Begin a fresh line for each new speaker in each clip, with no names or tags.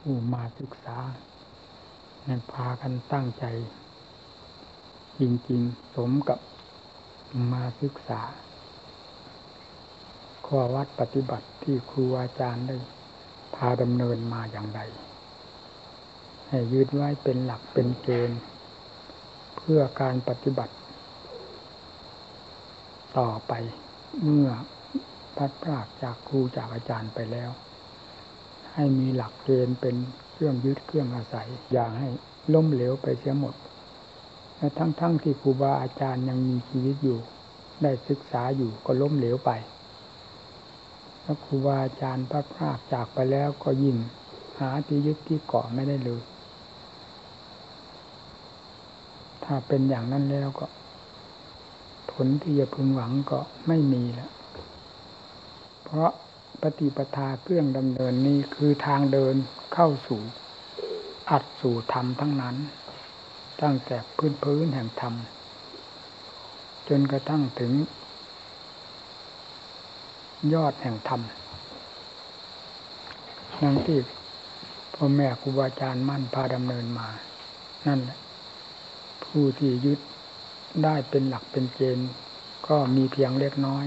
ผู้มาศึกษาให้พากันตั้งใจ จริงๆ สมกับมาศึกษา ข้อวัดปฏิบัติที่ครูอาจารย์ได้ พาดำเนินมาอย่างไร ให้ยืดไว้เป็นหลักเป็นเกณฑ์เพื่อการปฏิบัติ ต่อไปเมื่อพัดพรากจากครูจากอาจารย์ไปแล้ว ให้มีหลักเกณฑ์เป็นเครื่องยึดเครื่องอาศัย อย่าให้ล้มเหลวไปเสียหมดและทั้งๆทที่ครูบาอาจารย์ยังมีชีวิตอยู่ ได้ศึกษาอยู่ก็ล้มเหลวไปแล้วครูบาอาจารย์พัดพรากจากไปแล้วก็ยิ่งหาที่ยึดที่เกาะไม่ได้เลย ถ้าเป็นอย่างนั้นแล้วก็ ผลที่จะพึงหวังก็ไม่มีแล้วเพราะ ปฏิปทาเครื่องดำเนินนี้คือทางเดินเข้าสู่อัดสู่ธรรมทั้งนั้น ตั้งแต่พื้นพื้นแห่งธรรม จนกระทั่งถึง ยอดแห่งธรรมนั่งที่พ่อแม่ครูบาอาจารย์มั่นพาดำเนินมา นั่นแหละผู้ที่ยึดได้เป็นหลักเป็นเกณฑ์ก็มีเพียงเล็กน้อย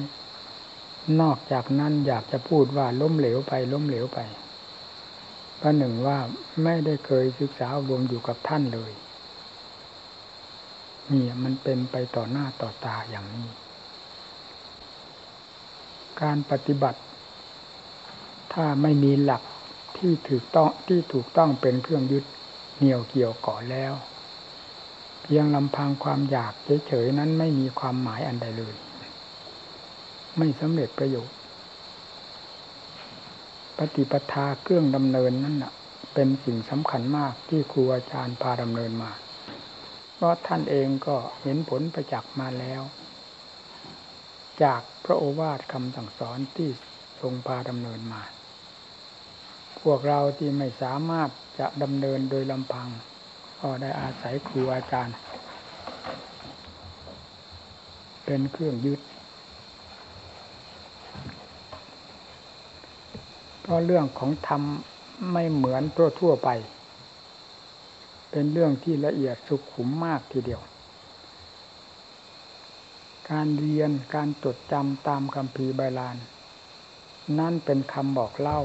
นอกจากนั้นอยากจะพูดว่าล้มเหลวไปล้มเหลวไปประหนึ่งว่าไม่ได้เคยศึกษารวมอยู่กับท่านเลยนี่มันเป็นไปต่อหน้าต่อตาอย่างนี้ การปฏิบัติ ถ้าไม่มีหลักที่ถูกต้องที่ถูกต้องเป็นเครื่องยึดเหนี่ยวเกี่ยวก่อแล้ว เพียงลำพังความอยากเฉยๆนั้นไม่มีความหมายอันใดเลย ไม่สำเร็จประโยชน์ ปฏิปทาเครื่องดำเนินนั่นนะเป็นสิ่งสำคัญมากที่ครูอาจารย์พาดำเนินมา เพราะท่านเองก็เห็นผลประจักษ์มาแล้ว จากพระโอวาทคำสั่งสอนที่ทรงพาดำเนินมา พวกเราที่ไม่สามารถจะดำเนินโดยลำพัง ก็ได้อาศัยครูอาจารย์ เป็นเครื่องยึด เพราะเรื่องของธรรมไม่เหมือนทั่วทั่วไป เป็นเรื่องที่ละเอียดสุขุมมากทีเดียว การเรียนการจดจำตามคำพีใบลาน นั่นเป็นคำบอกเล่า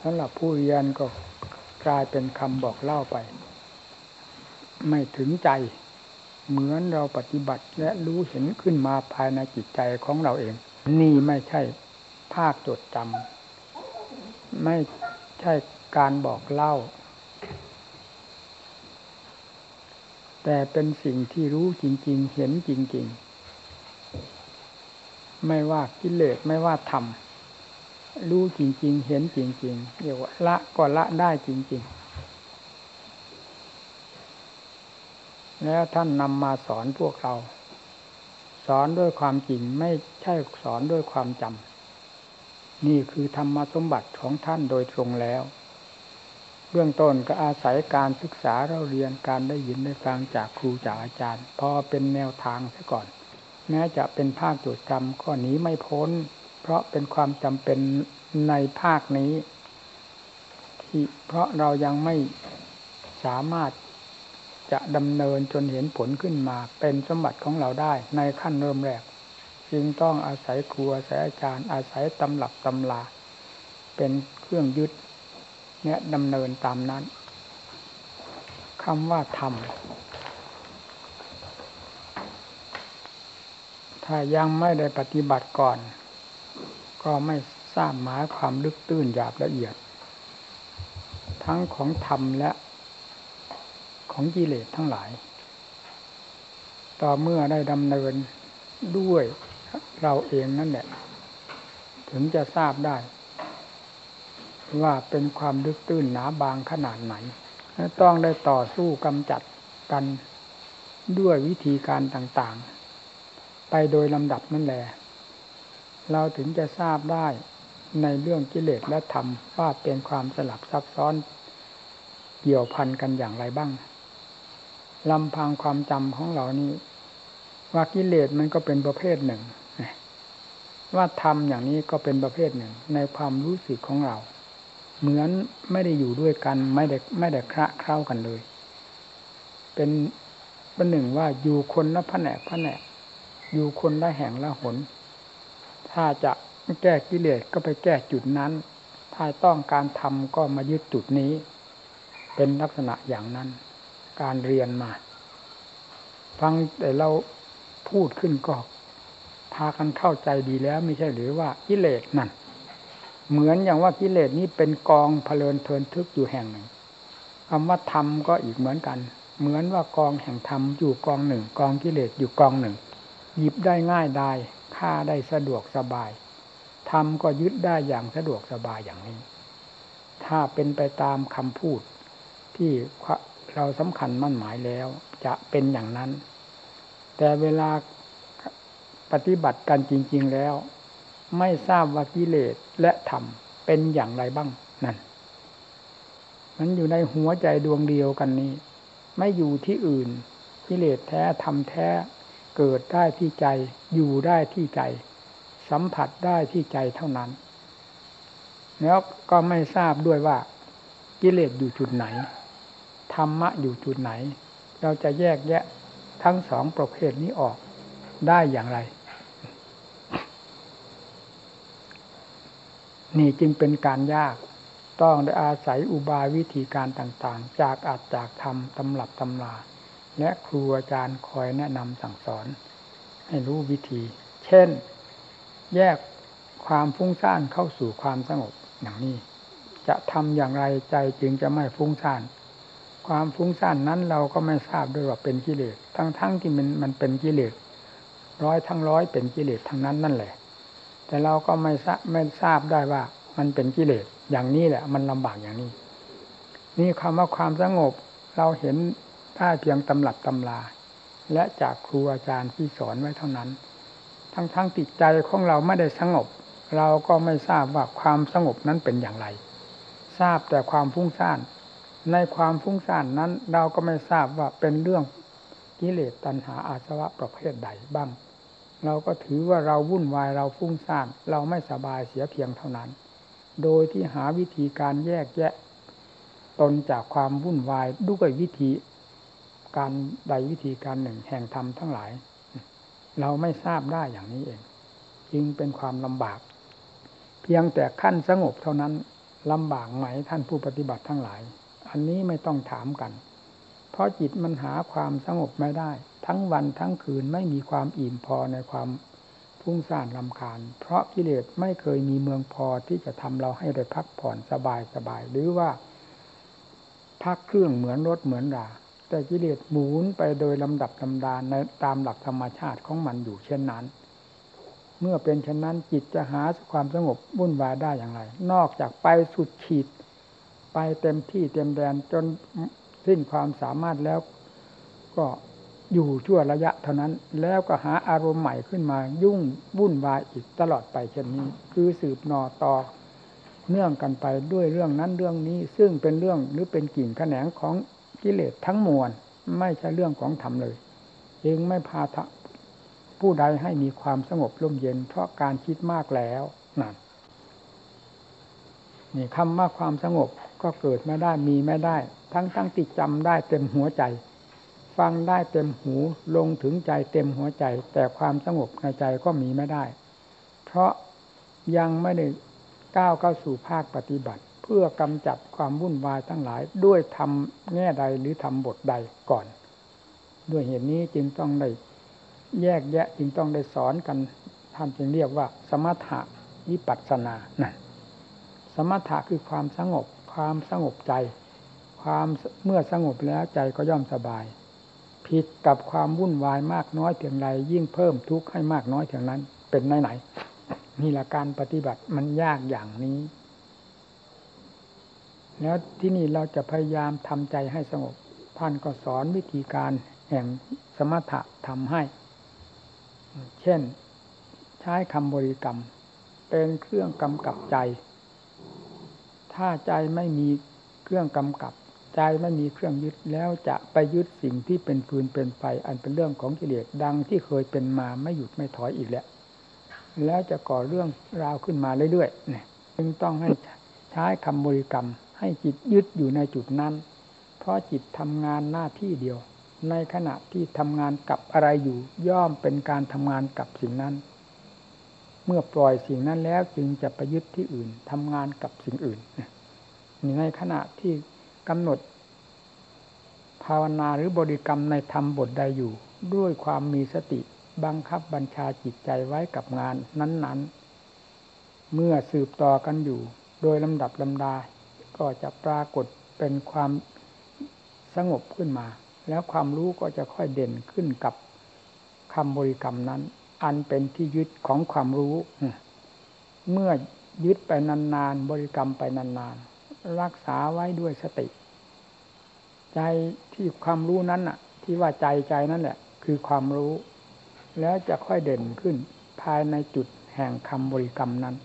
สำหรับผู้เรียนก็กลายเป็นคำบอกเล่าไป ไม่ถึงใจเหมือนเราปฏิบัติและรู้เห็นขึ้นมาภายในจิตใจของเราเอง นี่ไม่ใช่ภาคจดจำ ไม่ใช่การบอกเล่า แต่เป็นสิ่งที่รู้จริง ๆ เห็นจริง ๆ ไม่ว่ากิเลสไม่ว่าธรรมรู้จริง ๆ เห็นจริง ๆเรียกว่าละก็ละได้จริง ๆแล้วท่านนำมาสอนพวกเรา สอนด้วยความจริงไม่ใช่สอนด้วยความจำ นี่คือธรรมสมบัติของท่านโดยตรงแล้ว เบื้องต้นก็อาศัยการศึกษาเราเรียนการได้ยินได้ฟังจากครูจากอาจารย์ พอเป็นแนวทางซะก่อน แม้จะเป็นภาคจดจำก็หนีไม่พ้น เพราะเป็นความจำเป็นในภาคนี้ ที่เพราะเรายังไม่สามารถจะดำเนินจนเห็นผลขึ้นมาเป็นสมบัติของเราได้ในขั้นเริ่มแรก จึงต้องอาศัยครูอาศัยอาจารย์ อาศัยตำหลับตำลา เป็นเครื่องยึดเนี่ยดำเนินตามนั้นคำว่าธรรมถ้ายังไม่ได้ปฏิบัติก่อน ก็ไม่ทราบหมายความลึกตื้นหยาบละเอียด ทั้งของธรรมและของกิเลสทั้งหลาย ต่อเมื่อได้ดำเนินด้วย เราเองนั่นแหละ ถึงจะทราบได้ ว่าเป็นความลึกตื้นหนาบางขนาดไหนต้องได้ต่อสู้กำจัดกันด้วยวิธีการต่างๆ ไปโดยลำดับนั่นแหละ เราถึงจะทราบได้ในเรื่องกิเลสและธรรมว่าเป็นความสลับซับซ้อนเกี่ยวพันกันอย่างไรบ้างลำพังความจำของเรานี้ ว่ากิเลสมันก็เป็นประเภทหนึ่ง ว่าธรรมอย่างนี้ก็เป็นประเภทหนึ่ง ในความรู้สึกของเรา เหมือนไม่ได้อยู่ด้วยกันไม่ได้ไม่ได้คระเคล้ากันเลย เป็นเป็นหนึ่งว่าอยู่คนละแผนกแผนกอยู่คนละแห่งละหน ถ้าจะแก้กิเลสก็ไปแก้จุดนั้น ถ้าต้องการทำก็มายึดจุดนี้ เป็นลักษณะอย่างนั้น การเรียนมา ฟังแต่เรา พูดขึ้นก็พากันเข้าใจดีแล้วไม่ใช่หรือว่ากิเลสนั่น เหมือนอย่างว่ากิเลสนี้เป็นกองเพลินเพลินทึกอยู่แห่งหนึ่งคำว่าธรรมก็อีกเหมือนกัน เหมือนว่ากองแห่งธรรมอยู่กองหนึ่ง กองกิเลสอยู่กองหนึ่ง หยิบได้ง่ายได้ฆ่าได้สะดวกสบายทำก็ยึดได้อย่างสะดวกสบายอย่างนี้ ถ้าเป็นไปตามคำพูดที่เราสำคัญมั่นหมายแล้ว จะเป็นอย่างนั้น แต่เวลาปฏิบัติกันจริง ๆแล้ว ไม่ทราบว่ากิเลสและธรรมเป็นอย่างไรบ้างนั่นมันอยู่ในหัวใจดวงเดียวกันนี้ ไม่อยู่ที่อื่นกิเลสแท้ธรรมแท้เกิดได้ที่ใจอยู่ได้ที่ใจ สัมผัสได้ที่ใจเท่านั้น แล้วก็ไม่ทราบด้วยว่า กิเลสอยู่จุดไหนธรรมะอยู่จุดไหน เราจะแยกแยะ ทั้งสองประเภทนี้ออกได้อย่างไร นี่จึงเป็นการยากต้องได้อาศัยอุบายวิธีการต่างๆ จากอาจจากธรรมตำรับตำราและครูอาจารย์คอยแนะนำสั่งสอน ให้รู้วิธี เช่น แยกความฟุ้งซ่านเข้าสู่ความสงบอย่างนี้ จะทำอย่างไรใจจึงจะไม่ฟุ้งซ่าน ความฟุ้งซ่านนั้นเราก็ไม่ทราบด้วยว่าเป็นกิเลส ทั้งๆทที่มันมันเป็นกิเลสร้อยทั้งร้อยเป็นกิเลสทั้งนั้นนั่นแหละ แต่เราก็ไม่ทราบไม่ทราบได้ว่ามันเป็นกิเลสอย่างนี้แหละ มันลำบากอย่างนี้ นี่คำว่าความสงบเราเห็นได้เพียงตำหลับตำลา และจากครูอาจารย์ที่สอนไว้เท่านั้น ทั้งๆทติดใจของเราไม่ได้สงบ เราก็ไม่ทราบว่าความสงบนั้นเป็นอย่างไร ทราบแต่ความฟุ้งซ่าน ในความฟุ้งซ่านนั้น เราก็ไม่ทราบว่าเป็นเรื่องกิเลสตัณหาอาสวะประเภทใดบ้าง เราก็ถือว่าเราวุ่นวายเราฟุ้งซ่าน เราไม่สบายเสียเพียงเท่านั้น โดยที่หาวิธีการแยกแยะ ตนจากความวุ่นวายด้วยวิธีการใดวิธีการหนึ่งแห่งธรรมทั้งหลาย เราไม่ทราบได้อย่างนี้เอง จึงเป็นความลำบาก เพียงแต่ขั้นสงบเท่านั้นลำบากไหมท่านผู้ปฏิบัติทั้งหลาย อันนี้ไม่ต้องถามกัน เพราะจิตมันหาความสงบไม่ได้ ทั้งวันทั้งคืนไม่มีความอิ่มพอในความฟุ้งซ่านลำคาญ เพราะกิเลสไม่เคยมีเมืองพอที่จะทำเราให้ได้พักผ่อนสบายสบายหรือว่า พักเครื่องเหมือนรถเหมือนราแต่กิเลสหมุนไปโดยลำดับลำดาในตามหลักธรรมชาติของมันอยู่เช่นนั้น เมื่อเป็นเช่นนั้นจิตจะหาความสงบวุ่นวายได้อย่างไร นอกจากไปสุดขีด ไปเต็มที่เต็มแดนจนสิ้นความสามารถแล้วก็อยู่ชั่วระยะเท่านั้น แล้วก็หาอารมณ์ใหม่ขึ้นมายุ่งวุ่นวายอีกตลอดไปเช่นนี้ คือสืบนอต่อเนื่องกันไปด้วยเรื่องนั้นเรื่องนี้ ซึ่งเป็นเรื่องหรือเป็นกิ่งแขนงของกิเลสทั้งมวลไม่ใช่เรื่องของธรรมเลยเองไม่พาผู้ใดให้มีความสงบร่มเย็น เพราะการคิดมากแล้วนั่นนี่คำว่าความสงบ ก็เกิดไม่ได้มีไม่ได้ ทั้งทั้งติดจำได้เต็มหัวใจ ฟังได้เต็มหูลงถึงใจเต็มหัวใจ แต่ความสงบในใจก็มีไม่ได้ เพราะยังไม่ได้ก้าวเข้าสู่ภาคปฏิบัติ เพื่อกำจัดความวุ่นวายทั้งหลาย ด้วยทำแง่ใดหรือทำบทใดก่อน ด้วยเหตุนี้จึงต้องได้แยกแยะจึงต้องได้สอนกันท่านจึงเรียกว่า สมถะวิปัสสนานั่นสมถะคือความสงบ ความสงบใจ ความเมื่อสงบแล้วใจก็ย่อมสบาย ผิดกับความวุ่นวายมากน้อยเพียงไรยิ่งเพิ่มทุกข์ให้มากน้อยเพียงนั้น เป็นไหนไหนนี่แหละการปฏิบัติมันยากอย่างนี้ แล้วที่นี่เราจะพยายามทำใจให้สงบ ท่านก็สอนวิธีการแห่งสมถะทำให้ เช่น ใช้คำบริกรรม เป็นเครื่องกำกับใจ ถ้าใจไม่มีเครื่องกำกับ ใจไม่มีเครื่องยึดแล้วจะไปยึดสิ่งที่เป็นฟืนเป็นไฟอันเป็นเรื่องของกิเลสดังที่เคยเป็นมาไม่หยุดไม่ถอยอีกแล้ว แล้วจะก่อเรื่องราวขึ้นมาเรื่อยๆเนี่ยจึงต้องให้ใช้คำบริกรรม ให้จิตยึดอยู่ในจุดนั้น เพราะจิตทำงานหน้าที่เดียว ในขณะที่ทำงานกับอะไรอยู่ ย่อมเป็นการทำงานกับสิ่งนั้น เมื่อปล่อยสิ่งนั้นแล้วจึงจะไปยึดที่อื่นทำงานกับสิ่งอื่นในขณะที่กำหนด ภาวนาหรือบริกรรมในธรรมบทใดอยู่ ด้วยความมีสติบังคับบัญชาจิตใจไว้กับงานนั้น ๆ เมื่อสืบต่อกันอยู่ โดยลำดับลำดา ก็จะปรากฏเป็นความสงบขึ้นมา แล้วความรู้ก็จะค่อยเด่นขึ้นกับคำบริกรรมนั้น อันเป็นที่ยึดของความรู้ เมื่อยึดไปนานๆ บริกรรมไปนานๆ รักษาไว้ด้วยสติ ใจที่ความรู้นั้นน่ะ ที่ว่าใจใจนั่นแหละ คือความรู้ แล้วจะค่อยเด่นขึ้นภายในจุดแห่งคำบริกรรมนั้น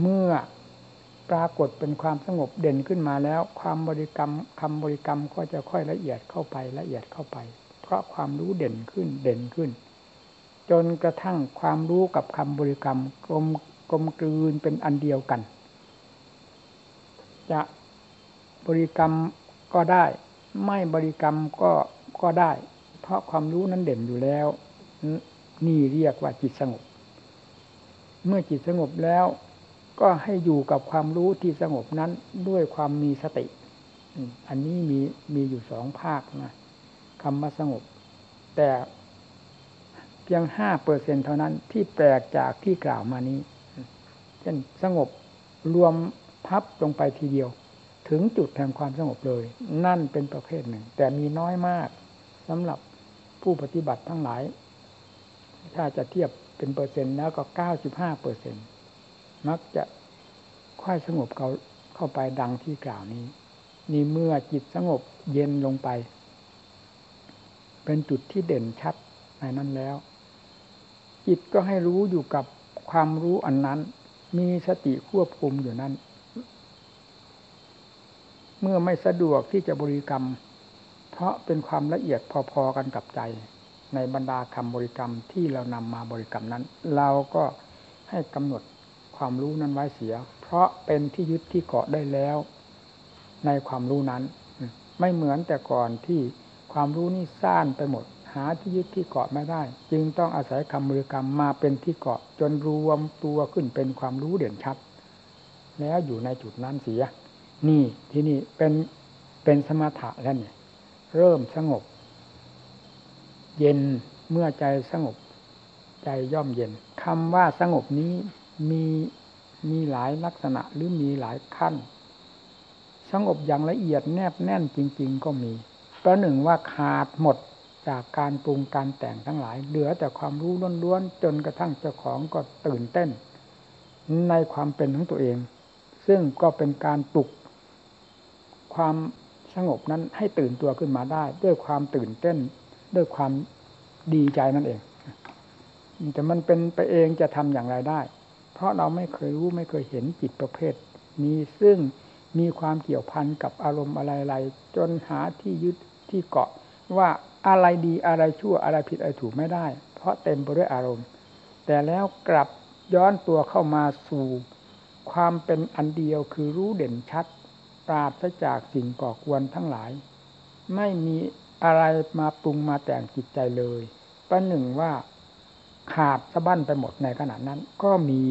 เมื่อปรากฏเป็นความสงบเด่นขึ้นมาแล้ว ความบริกรรมคำบริกรรมก็จะค่อยละเอียดเข้าไปละเอียดเข้าไป เพราะความรู้เด่นขึ้นเด่นขึ้น จนกระทั่งความรู้กับคำบริกรรมกลมกลมกลืนเป็นอันเดียวกัน จะบริกรรมก็ได้ ไม่บริกรรมก็ก็ได้ เพราะความรู้นั้นเด่นอยู่แล้ว นี่เรียกว่าจิตสงบ เมื่อจิตสงบแล้วก็ให้อยู่กับความรู้ที่สงบนั้นด้วยความมีสติ อันนี้มีมีอยู่สองภาคนะคำว่าสงบ แต่ เพียงห้าเปอร์เซ็นเท่านั้นที่แปลกจากที่กล่าวมานี้เช่นสงบรวมพับลงไปทีเดียว ถึงจุดแห่งความสงบเลย นั่นเป็นประเภทหนึ่ง แต่มีน้อยมากสำหรับผู้ปฏิบัติทั้งหลาย ถ้าจะเทียบเป็นเปอร์เซ็นต์แล้วก็เก้าสิบห้าเปอร์เซ็นมักจะค่อยสงบเขาเข้าไปดังที่กล่าวนี้ นี่เมื่อจิตสงบเย็นลงไป เป็นจุดที่เด่นชัดในนั้นแล้ว จิตก็ให้รู้อยู่กับความรู้อันนั้น มีสติควบคุมอยู่นั้น เมื่อไม่สะดวกที่จะบริกรรม เพราะเป็นความละเอียดพอๆกันกับใจ ในบรรดาคำบริกรรมที่เรานำมาบริกรรมนั้น เราก็ให้กำหนดความรู้นั้นไว้เสีย เพราะเป็นที่ยึดที่เกาะได้แล้ว ในความรู้นั้น ไม่เหมือนแต่ก่อนที่ความรู้นี่ซ่านไปหมดาที่ยึดที่เกาะไม่ได้ จึงต้องอาศัยคำบริกรรมมาเป็นที่เกาะจนรวมตัวขึ้นเป็นความรู้เด่นชัด แล้วอยู่ในจุดนั้นเสีย นี่ที่นี่เป็นเป็นสมถะแล้วเนี่ย เริ่มสงบ เย็นเมื่อใจสงบ ใจย่อมเย็นคำว่าสงบนี้มีมีหลายลักษณะหรือมีหลายขั้น สงบอย่างละเอียดแนบแน่นจริง ๆ ก็มีประหนึ่งว่าขาดหมด จากการปรุงการแต่งทั้งหลาย เหลือแต่ความรู้ล้วนๆจนกระทั่งเจ้าของก็ตื่นเต้น ในความเป็นของตัวเอง ซึ่งก็เป็นการปลุก ความสงบนั้นให้ตื่นตัวขึ้นมาได้ ด้วยความตื่นเต้น ด้วยความดีใจนั่นเอง แต่มันเป็นไปเองจะทำอย่างไรได้ เพราะเราไม่เคยรู้ไม่เคยเห็นจิตประเภทนี้ซึ่งมีความเกี่ยวพันกับอารมณ์อะไรๆจนหาที่ยึดที่เกาะว่า อะไรดีอะไรชั่วอะไรผิดอะไรถูกไม่ได้ เพราะเต็มไปด้วยอารมณ์ แต่แล้วกลับย้อนตัวเข้ามาสู่ความเป็นอันเดียวคือรู้เด่นชัด ปราศจากสิ่งก่อกวนทั้งหลาย ไม่มีอะไรมาปรุงมาแต่งจิตใจเลยประหนึ่งว่าขาดสะบั้นไปหมดในขณะนั้น ก็มี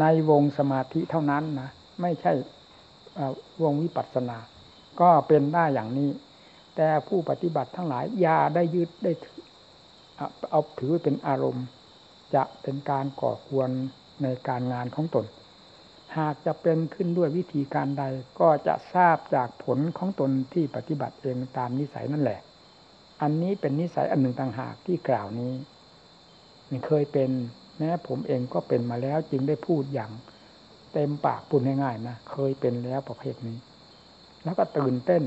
ในวงสมาธิเท่านั้นนะ ไม่ใช่วงวิปัสสนา ก็เป็นได้อย่างนี้ แต่ผู้ปฏิบัติทั้งหลายอย่าได้ยึดได้เอาถือเป็นอารมณ์ จะเป็นการก่อควรในการงานของตน หากจะเป็นขึ้นด้วยวิธีการใดก็จะทราบจากผลของตนที่ปฏิบัติเองตามนิสัยนั่นแหละ อันนี้เป็นนิสัยอันหนึ่งต่างหากที่กล่าวนี้เคยเป็นแม้ผมเองก็เป็นมาแล้วจึงได้พูดอย่างเต็มปากพูดง่ายๆนะเคยเป็นแล้วประเภทนี้ แล้วก็ตื่นเต้น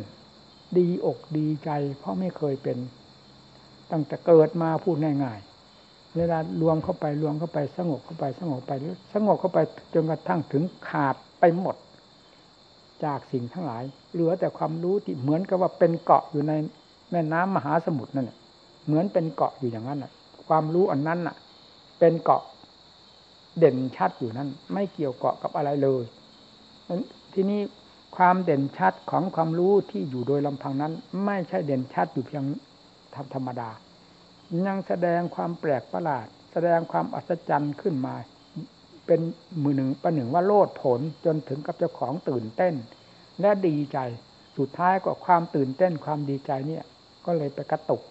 ดีอกดีใจ เพราะไม่เคยเป็น ตั้งแต่เกิดมาพูดง่ายๆเวลารวมเข้าไปรวมเข้าไปสงบเข้าไปสงบไปสงบเข้าไปจนกระทั่งถึงขาดไปหมด จากสิ่งทั้งหลาย เหลือแต่ความรู้ที่เหมือนกับว่าเป็นเกาะอยู่ในแม่น้ำมหาสมุทรนั่นเหมือนเป็นเกาะอยู่อย่างนั้นความรู้อันนั้นน่ะ เป็นเกาะเด่นชัดอยู่นั้น ไม่เกี่ยวเกาะกับอะไรเลยที่นี้ ความเด่นชัดของความรู้ที่อยู่โดยลำพังนั้น ไม่ใช่เด่นชัดอยู่เพียงธรรมดา ยังแสดงความแปลกประหลาด แสดงความอัศจรรย์ขึ้นมา เป็นมือหนึ่งประหนึ่งว่าโลดผลจนถึงกับเจ้าของตื่นเต้น และดีใจสุดท้ายก็ความตื่นเต้นความดีใจเนี่ย ก็เลยไปกระตุก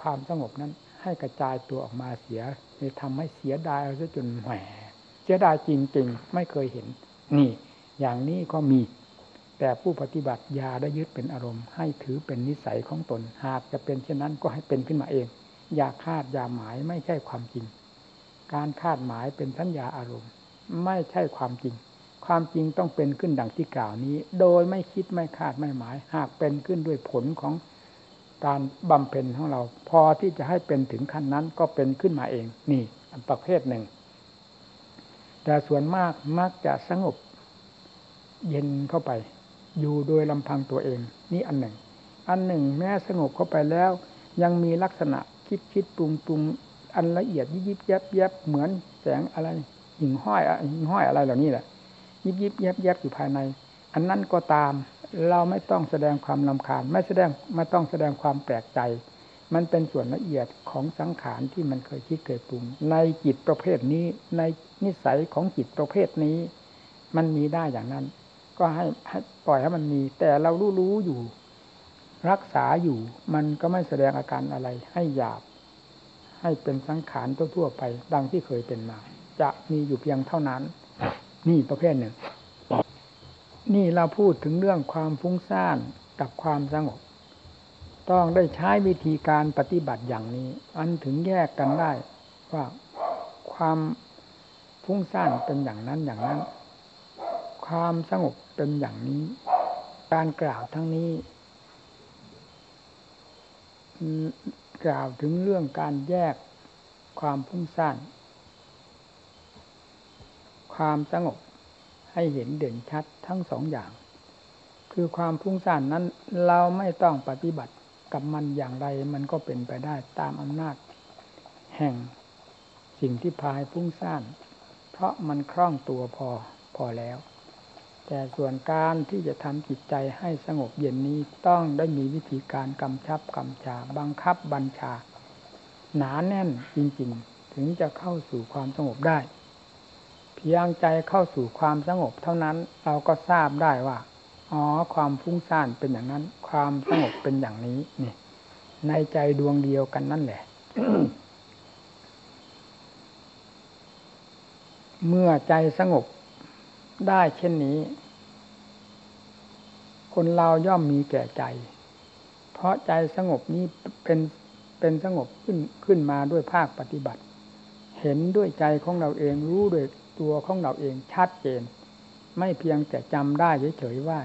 ความสงบนั้นให้กระจายตัวออกมาเสียเลยทำให้เสียดายซะจนแหมเสียดายจริงๆ ไม่เคยเห็นนี่ อย่างนี้ก็มี แต่ผู้ปฏิบัติยาได้ยึดเป็นอารมณ์ ให้ถือเป็นนิสัยของตน หากจะเป็นเช่นนั้นก็ให้เป็นขึ้นมาเอง อย่าคาดอย่าหมายไม่ใช่ความจริง การคาดหมายเป็นสัญญาอารมณ์ ไม่ใช่ความจริง ความจริงต้องเป็นขึ้นดังที่กล่าวนี้ โดยไม่คิดไม่คาดไม่หมาย หากเป็นขึ้นด้วยผลของการบำเพ็ญของเรา พอที่จะให้เป็นถึงขั้นนั้นก็เป็นขึ้นมาเอง นี่ประเภทหนึ่ง แต่ส่วนมากมักจะสงบ เย็นเข้าไป อยู่โดยลำพังตัวเอง นี่อันหนึ่ง อันหนึ่ง แม้สงบเข้าไปแล้ว ยังมีลักษณะคิดคิดปรุงปรุงอันละเอียดยิบยิบแยบแยบเหมือนแสงอะไรหิ่งห้อยหิ่งห้อยอะไรเหล่านี้แหละ ยิบยิบแยบแยบอยู่ภายใน อันนั้นก็ตาม เราไม่ต้องแสดงความลำคาญ ไม่แสดงไม่ต้องแสดงความแปลกใจ มันเป็นส่วนละเอียดของสังขารที่มันเคยคิดเคยปรุง ในจิตประเภทนี้ในนิสัยของจิตประเภทนี้ มันมีได้อย่างนั้น ก็ให้ให้ปล่อยให้มันมี แต่เรารู้รู้อยู่ รักษาอยู่ มันก็ไม่แสดงอาการอะไร ให้หยาบ ให้เป็นสังขารทั่วๆไป ดังที่เคยเป็นมา จะมีอยู่เพียงเท่านั้น นี่ประเภทหนึ่ง นี่เราพูดถึงเรื่องความฟุ้งซ่านกับความสงบ ต้องได้ใช้วิธีการปฏิบัติอย่างนี้ อันถึงแยกกันได้ว่าความฟุ้งซ่านเป็นอย่างนั้นอย่างนั้น ความสงบเป็นอย่างนี้ การกล่าวทั้งนี้กล่าวถึงเรื่องการแยกความฟุ้งซ่านความสงบให้เห็นเด่นชัดทั้งสองอย่าง คือความฟุ้งซ่านนั้นเราไม่ต้องปฏิบัติกับมันอย่างไรมันก็เป็นไปได้ตามอำนาจ แห่งสิ่งที่พายฟุ้งซ่านเพราะมันคล่องตัวพอพอแล้ว แต่ส่วนการที่จะทำจิตใจให้สงบเย็นนี้ต้องได้มีวิธีการกำชับกำชาบังคับบัญชา หนาแน่นจริง ๆ ถึงจะเข้าสู่ความสงบได้ เพียงใจเข้าสู่ความสงบเท่านั้นเราก็ทราบได้ว่าอ๋อความฟุ้งซ่านเป็นอย่างนั้น ความสงบเป็นอย่างนี้นี่ ในใจดวงเดียวกันนั่นแหละ เมื่อใจสงบ ได้เช่นนี้ คนเราย่อมมีแก่ใจ เพราะใจสงบนี้เป็นเป็นสงบขึ้นขึ้นมาด้วยภาคปฏิบัติ เห็นด้วยใจของเราเองรู้ด้วยตัวของเราเองชัดเจน ไม่เพียงแต่จำได้เฉยๆว่า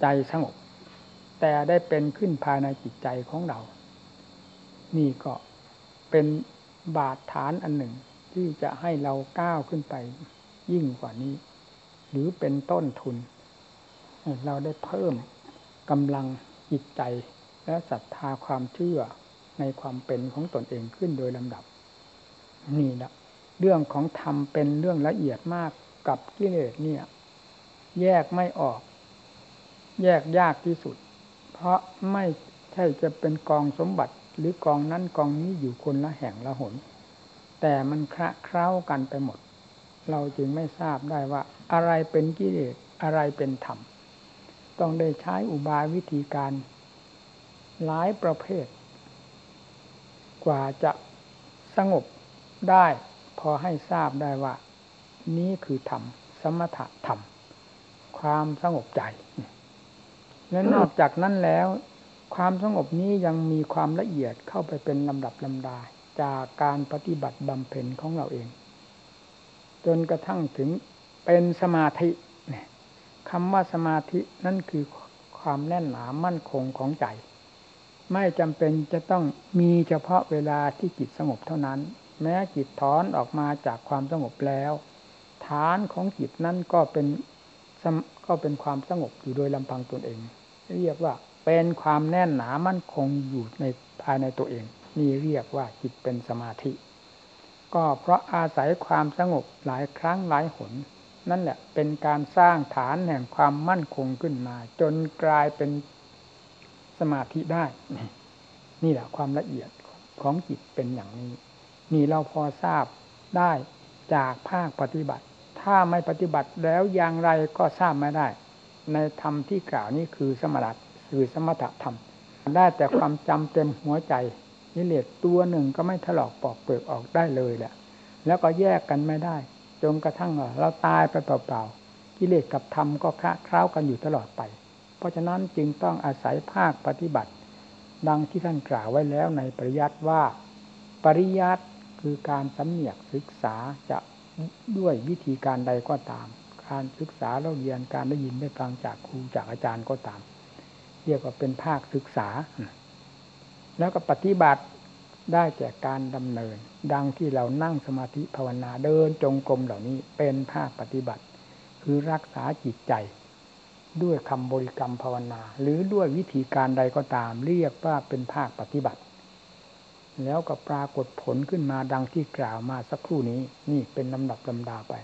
ใจสงบ แต่ได้เป็นขึ้นภายในจิตใจของเรา นี่ก็เป็นบาดฐานอันหนึ่งที่จะให้เราก้าวขึ้นไปยิ่งกว่านี้ หรือเป็นต้นทุน เราได้เพิ่มกำลังจิตใจและศรัทธาความเชื่อในความเป็นของตนเองขึ้นโดยลำดับ นี่แหละเรื่องของธรรมเป็นเรื่องละเอียดมากกับกิเลสเนี่ย แยกไม่ออก แยกยากที่สุด เพราะไม่ใช่จะเป็นกองสมบัติหรือกองนั้นกองนี้อยู่คนละแห่งละหน แต่มันคละเคล้ากันไปหมด เราจึงไม่ทราบได้ว่า อะไรเป็นกิเลสอะไรเป็นธรรม ต้องได้ใช้อุบายวิธีการหลายประเภท กว่าจะสงบได้พอให้ทราบได้ว่า นี้คือธรรม สมถะธรรม ความสงบใจ และนอกจากนั้นแล้ว ความสงบนี้ยังมีความละเอียดเข้าไปเป็นลำดับลำดาจากการปฏิบัติบำเพ็ญของเราเอง จนกระทั่งถึงเป็นสมาธิคำว่าสมาธินั่นคือความแน่นหนามั่นคงของใจ ไม่จำเป็นจะต้องมีเฉพาะเวลาที่จิตสงบเท่านั้น แม้จิตถอนออกมาจากความสงบแล้ว ฐานของจิตนั้นก็เป็นก็เป็นความสงบอยู่โดยลำพังตนเอง เรียกว่าเป็นความแน่นหนามั่นคงอยู่ในภายในตัวเอง นี่เรียกว่าจิตเป็นสมาธิ ก็เพราะอาศัยความสงบหลายครั้งหลายหน นั่นแหละเป็นการสร้างฐานแห่งความมั่นคงขึ้นมา จนกลายเป็นสมาธิได้ นี่แหละความละเอียดของจิตเป็นอย่างนี้ นี่เราพอทราบได้จากภาคปฏิบัติ ถ้าไม่ปฏิบัติแล้วอย่างไรก็ทราบไม่ได้ ในธรรมที่กล่าวนี้คือสมถะคือสมถะธรรม ได้แต่ความจำเต็มหัวใจ นิเลศตัวหนึ่งก็ไม่ถลอกปอกเปลือกออกได้เลยแหละ แล้วก็แยกกันไม่ได้ จนกระทั่งเราตายไปเปล่าๆ กิเลสกับธรรมก็คละเคล้ากันอยู่ตลอดไป เพราะฉะนั้นจึงต้องอาศัยภาคปฏิบัติ ดังที่ท่านกล่าวไว้แล้วในปริยัติว่า ปริยัติคือการสำเนียกศึกษาจะด้วยวิธีการใดก็ตาม การศึกษาเราเรียนการได้ยินได้ฟังจากครูจากอาจารย์ก็ตาม เรียกว่าเป็นภาคศึกษา แล้วก็ปฏิบัติได้แก่การดำเนิน ดังที่เรานั่งสมาธิภาวนาเดินจงกรมเหล่านี้เป็นภาคปฏิบัติ คือรักษาจิตใจ ด้วยคำบริกรรมภาวนา หรือด้วยวิธีการใดก็ตาม เรียกว่าเป็นภาคปฏิบัติ แล้วก็ปรากฏผลขึ้นมาดังที่กล่าวมาสักครู่นี้นี่เป็นลำดับลำดาไป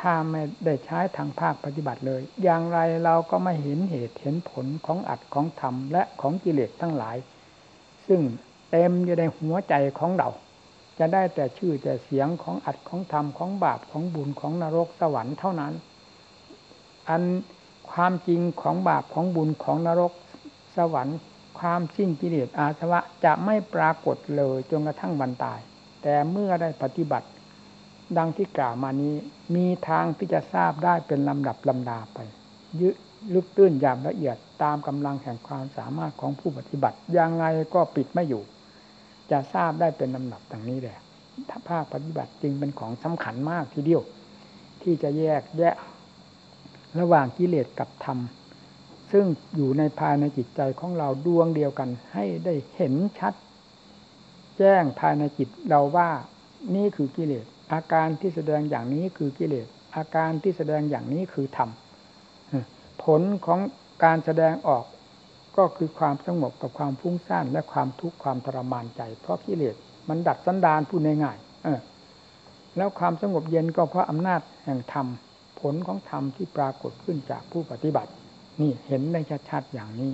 ถ้าไม่ได้ใช้ทางภาคปฏิบัติเลย อย่างไรเราก็ไม่เห็นเหตุเห็นผลของอัดของธรรมและของกิเลสทั้งหลาย ซึ่งเต็มอยู่ในหัวใจของเรา จะได้แต่ชื่อแต่เสียงของอัดของธรรมของบาปของบุญของนรกสวรรค์เท่านั้น อันความจริงของบาปของบุญของนรกสวรรค์ ความสิ้นกิเลสอาสวะจะไม่ปรากฏเลยจนกระทั่งวันตาย แต่เมื่อได้ปฏิบัติ ดังที่กล่าวมานี้มีทางที่จะทราบได้เป็นลำดับลำดาไป ยึ ลึกตื้นยามละเอียดตามกำลังแห่งความสามารถของผู้ปฏิบัติยังไงก็ปิดไม่อยู่ จะทราบได้เป็นลำดับดังนี้แหละถ้าภาคปฏิบัติจึงเป็นของสำคัญมากทีเดียว ที่จะแยกแยะระหว่างกิเลสกับธรรม ซึ่งอยู่ในภายในจิตใจของเราดวงเดียวกัน ให้ได้เห็นชัด แจ้งภายในจิตเราว่านี่คือกิเลสอาการที่แสดงอย่างนี้คือกิเลสอาการที่แสดงอย่างนี้คือธรรม ผลของการแสดงออกก็คือความสงบกับความฟุ้งซ่านและความทุกข์ความทรมานใจ เพราะกิเลสมันดัดสันดานพูดง่ายๆเออ แล้วความสงบเย็นก็เพราะอำนาจแห่งธรรมผลของธรรมที่ปรากฏขึ้นจากผู้ปฏิบัติ นี่เห็นได้ชัดๆอย่างนี้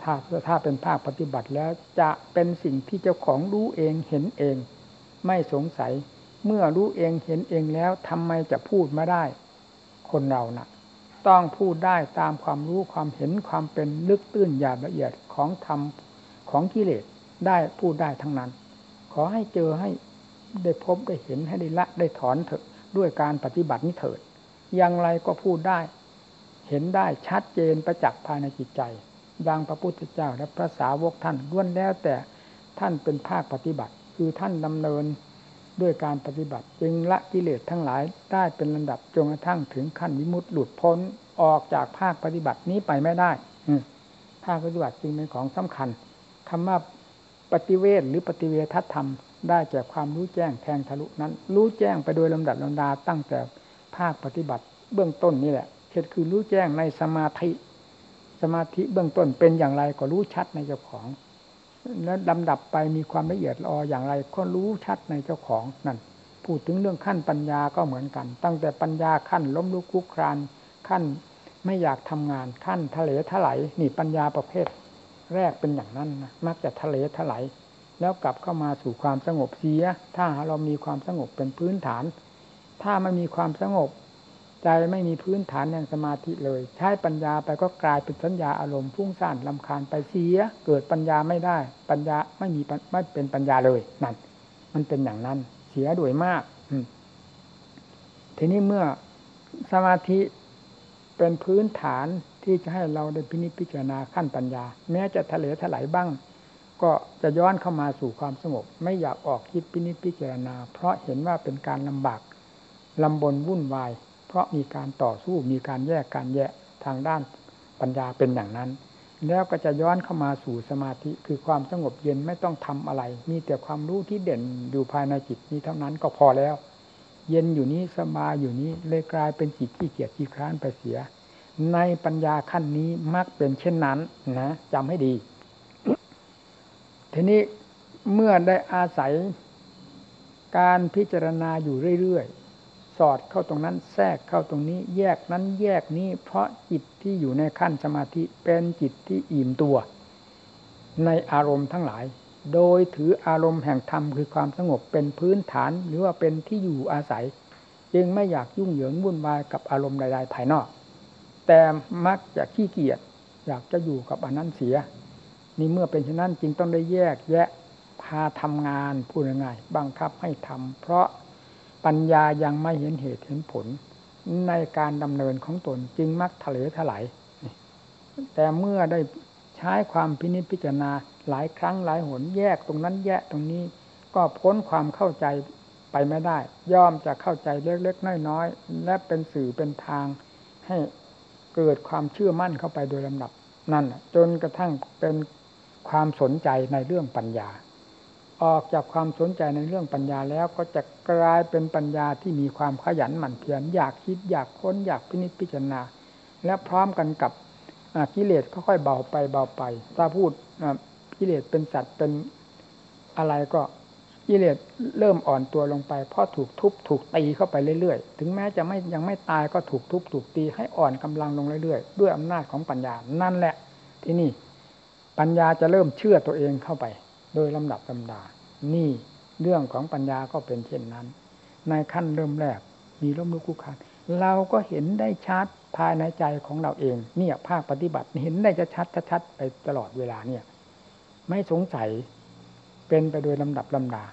ถ้าถ้าเป็นภาคปฏิบัติแล้วจะเป็นสิ่งที่เจ้าของรู้เองเห็นเอง ไม่สงสัย เมื่อรู้เองเห็นเองแล้วทำไมจะพูดไม่ได้ คนเรานะ่ะ ต้องพูดได้ตามความรู้ความเห็นความเป็นลึกตื้นหยาบละเอียดของธรรมของกิเลสได้พูดได้ทั้งนั้น ขอให้เจอให้ได้พบได้เห็นให้ได้ละได้ถอนเถอะด้วยการปฏิบัตินี้เถิด อย่างไรก็พูดได้ เห็นได้ชัดเจนประจักษ์ภายในจิตใจดังพระพุทธเจ้าและพระสาวกท่านล้วนแล้วแต่ท่านเป็นภาคปฏิบัติ คือท่านดำเนิน ด้วยการปฏิบัติจึงละกิเลสทั้งหลายได้เป็นลำดับจนกระทั่งถึงขั้นวิมุตติหลุดพ้นออกจากภาคปฏิบัตินี้ไปไม่ได้ภาคปฏิบัติจึงเป็นของสำคัญคำว่าปฏิเวทหรือปฏิเวทธรรม ได้แก่ความรู้แจ้งแทงทะลุนั้น รู้แจ้งไปโดยลำดับลำดาตั้งแต่ภาคปฏิบัติเบื้องต้นนี่แหละคือรู้แจ้งในสมาธิ สมาธิเบื้องต้นเป็นอย่างไรก็รู้ชัดในเจ้าของ แล้วลำดับไปมีความละเอียดอออย่างไรก็รู้ชัดในเจ้าของนั่นพูดถึงเรื่องขั้นปัญญาก็เหมือนกัน ตั้งแต่ปัญญาขั้นล้มลุกคุกครานขั้นไม่อยากทำงานขั้นทะเลถลายนี่ปัญญาประเภท แรกเป็นอย่างนั้นนะมักจะทะเลถลายแล้วกลับเข้ามาสู่ความสงบเสีย ถ้าเรามีความสงบเป็นพื้นฐาน ถ้าไม่มีความสงบ ใจไม่มีพื้นฐานแห่งสมาธิเลย ใช้ปัญญาไปก็กลายเป็นสัญญาอารมณ์พุ่งซ่านลำคาญไปเสีย เกิดปัญญาไม่ได้ ปัญญาไม่มีไม่เป็นปัญญาเลยนั่นมันเป็นอย่างนั้น เสียด้วยมากทีนี้เมื่อสมาธิเป็นพื้นฐานที่จะให้เราได้พินิจพิจารณาขั้นปัญญา แม้จะทะเลถลายบ้าง ก็จะย้อนเข้ามาสู่ความสงบ ไม่อยากออกคิดพินิจพิจารณา เพราะเห็นว่าเป็นการลำบากลำบนวุ่นวาย ราะมีการต่อสู้มีการแยกการแยะทางด้านปัญญาเป็นอย่างนั้น แล้วก็จะย้อนเข้ามาสู่สมาธิคือความสงบเย็นไม่ต้องทำอะไร มีแต่ความรู้ที่เด่นอยู่ภายในจิตนี้เท่านั้นก็พอแล้ว เย็นอยู่นี้สบายอยู่นี้เลยกลายเป็นจิตที่เกียจที่คร้านไปเสีย ในปัญญาขั้นนี้มักเป็นเช่นนั้นนะจำให้ดี ทีนี้เมื่อได้อาศัยการพิจารณาอยู่เรื่อยๆ สอดเข้าตรงนั้นแทรกเข้าตรงนี้ แยกนั้นแยกนี้ เพราะจิตที่อยู่ในขั้นสมาธิเป็นจิตที่อิ่มตัว ในอารมณ์ทั้งหลาย โดยถืออารมณ์แห่งธรรมคือความสงบเป็นพื้นฐานหรือว่าเป็นที่อยู่อาศัย จึงไม่อยากยุ่งเหยิงวุ่นวายกับอารมณ์ใดๆภายนอก แต่มักจะขี้เกียจอยากจะอยู่กับอันนั้นเสีย นี่เมื่อเป็นเช่นนั้นจึงต้องได้แยกแยะพาทำงานพูดง่ายๆบังคับให้ทำเพราะ ปัญญายังไม่เห็นเหตุเห็นผล ในการดำเนินของตนจึงมักทะเลถลายแต่เมื่อได้ใช้ความพินิจพิจารณาหลายครั้งหลายหนแยกตรงนั้นแยกตรงนี้ ก็พ้นความเข้าใจไปไม่ได้ ย่อมจะเข้าใจเล็กๆน้อยๆและเป็นสื่อเป็นทาง ให้เกิดความเชื่อมั่นเข้าไปโดยลำดับนั่นจนกระทั่งเป็นความสนใจในเรื่องปัญญา ออกจากความสนใจในเรื่องปัญญาแล้วก็จะกลายเป็นปัญญาที่มีความขยันหมั่นเพียรอยากคิดอยากค้นอยากพินิจพิจารณา และพร้อมกันกับกิเลสค่อยๆเบาไปเบาไป ถ้าพูดกิเลสเป็นสัตว์เป็นอะไรก็กิเลสเริ่มอ่อนตัวลงไปเพราะถูกทุบถูกตีเข้าไปเรื่อยๆ ถึงแม้จะไม่ยังไม่ตายก็ถูกทุบถูกตีให้อ่อนกำลังลงเรื่อยๆ ด้วยอำนาจของปัญญา นั่นแหละที่นี่ปัญญาจะเริ่มเชื่อตัวเองเข้าไป โดยลำดับลาดา นี่เรื่องของปัญญาก็เป็นเช่นนั้น ในขั้นเริ่มแรกมีล้มลุกคุกคานเราก็เห็นได้ชัดภายในใจของเราเอง เนี่ยภาคปฏิบัติเห็นได้จะชัดชัดไปตลอดเวลาเนี่ย ไม่สงสัยเป็นไปโดยลำดับลำดา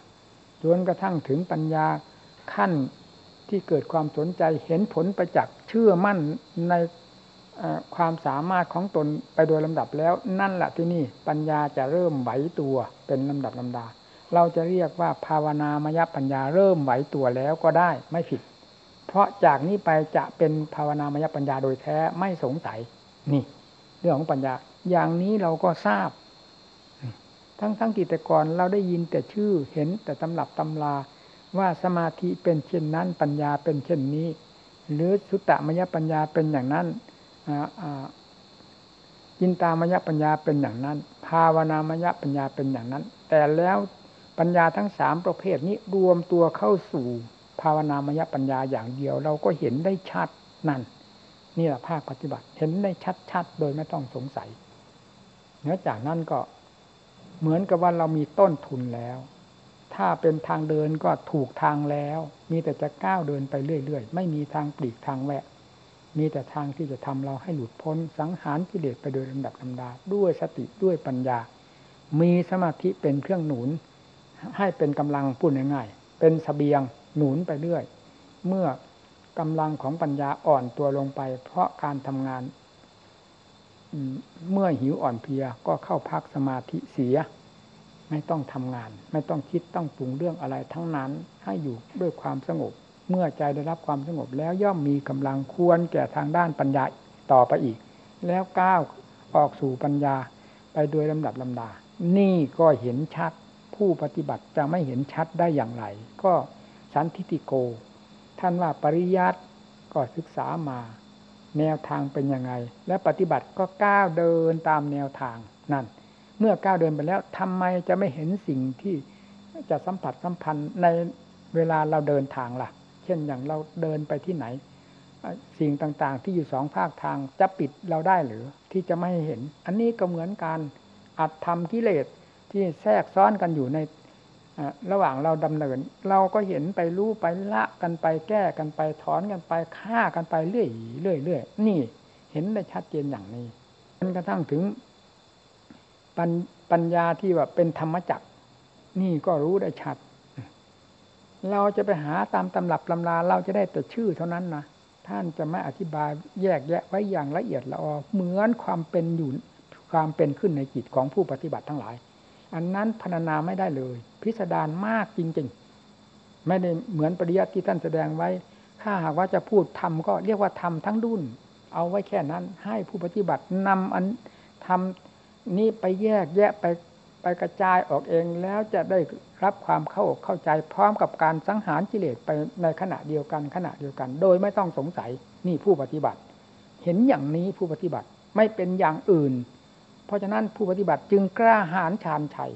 จนกระทั่งถึงปัญญาขั้นที่เกิดความสนใจเห็นผลประจักษ์เชื่อมั่นในความสามารถของตนไปโดยลำดับแล้ว นั่นแหละที่นี่ปัญญาจะเริ่มไหวตัวเป็นลำดับลำดา เราจะเรียกว่าภาวนามยปัญญาเริ่มไหวตัวแล้วก็ได้ไม่ผิด เพราะจากนี้ไปจะเป็นภาวนามยปัญญาโดยแท้ไม่สงสัยนี่ เรื่องของปัญญา อย่างนี้เราก็ทราบ ทั้งทั้งกิจกรเราได้ยินแต่ชื่อเห็นแต่ตำรับตำราว่าสมาธิเป็นเช่นนั้น ปัญญาเป็นเช่นนี้ หรือสุตตมยปัญญาเป็นอย่างนั้นจินตามยปัญญาเป็นอย่างนั้น ภาวนามยปัญญาเป็นอย่างนั้น แต่แล้ว ปัญญาทั้งสามประเภทนี้รวมตัวเข้าสู่ภาวนามยปัญญาอย่างเดียว เราก็เห็นได้ชัดนั่น นี่แหละภาคปฏิบัติ เห็นได้ชัดๆโดยไม่ต้องสงสัยเนื้อจากนั้นก็เหมือนกับว่าเรามีต้นทุนแล้ว ถ้าเป็นทางเดินก็ถูกทางแล้ว มีแต่จะก้าวเดินไปเรื่อยๆ ไม่มีทางปลีกทางแวะ มีแต่ทางที่จะทำเราให้หลุดพ้น สังหารกิเลสไปโดยลำดับลำดา ด้วยสติด้วยปัญญา มีสมาธิเป็นเครื่องหนุน ให้เป็นกำลังพูดง่ายๆเป็นสเสบียงหนุนไปเรื่อย เมื่อกำลังของปัญญาอ่อนตัวลงไป เพราะการทำงานเมื่อหิวอ่อนเพลียก็เข้าพักสมาธิเสีย ไม่ต้องทำงาน ไม่ต้องคิดต้องปรุงเรื่องอะไรทั้งนั้นให้อยู่ด้วยความสงบ เมื่อใจได้รับความสงบแล้วย่อมมีกำลังควรแก่ทางด้านปัญญาต่อไปอีก แล้วก้าวออกสู่ปัญญาไปโดยลำดับลำดา นี่ก็เห็นชัด ผู้ปฏิบัติจะไม่เห็นชัดได้อย่างไร ก็สันทิติโก ท่านว่าปริยัติก็ศึกษามา แนวทางเป็นยังไง และปฏิบัติก็ก้าวเดินตามแนวทางนั่น เมื่อก้าวเดินไปแล้วทำไมจะไม่เห็นสิ่งที่จะสัมผัสสัมพันธ์ในเวลาเราเดินทางล่ะ เช่นอย่างเราเดินไปที่ไหน สิ่งต่างๆ ที่อยู่สองภาคทางจะปิดเราได้หรือที่จะไม่เห็น อันนี้ก็เหมือนการอัดทำกิเลส ที่แทรกซ้อนกันอยู่ในระหว่างเราดำเนิน เราก็เห็นไปรู้ไปละกันไปแก้กันไปถอนกันไปฆ่ากันไปเรื่อยเรื่อยเรื่อยนี่เห็นได้ชัดเจนอย่างนี้จนกระทั่งถึงปปัญญาที่ว่าเป็นธรรมจักรนี่ก็รู้ได้ชัด เราจะไปหาตามตำรับตำราเราจะได้แต่ชื่อเท่านั้นนะท่านจะไม่อธิบายแยกแยะไว้อย่างละเอียดละออเหมือนความเป็นอยู่ความเป็นขึ้นในจิตของผู้ปฏิบัติทั้งหลาย อันนั้นพรรณนาไม่ได้เลย พิสดารมากจริงๆ ไม่ได้เหมือนปริยัติที่ท่านแสดงไว้ ถ้าหากว่าจะพูดทำก็เรียกว่าทำทั้งดุนเอาไว้แค่นั้น ให้ผู้ปฏิบัตินำอันทำนี้ไปแยกแยะไปไปกระจายออกเองแล้วจะได้รับความเข้าเข้าใจพร้อมกับการสังหารกิเลสไปในขณะเดียวกันขณะเดียวกัน โดยไม่ต้องสงสัยนี่ผู้ปฏิบัติ เห็นอย่างนี้ผู้ปฏิบัติไม่เป็นอย่างอื่น เพราะฉะนั้นผู้ปฏิบัติจึงกล้าหาญชาญชัย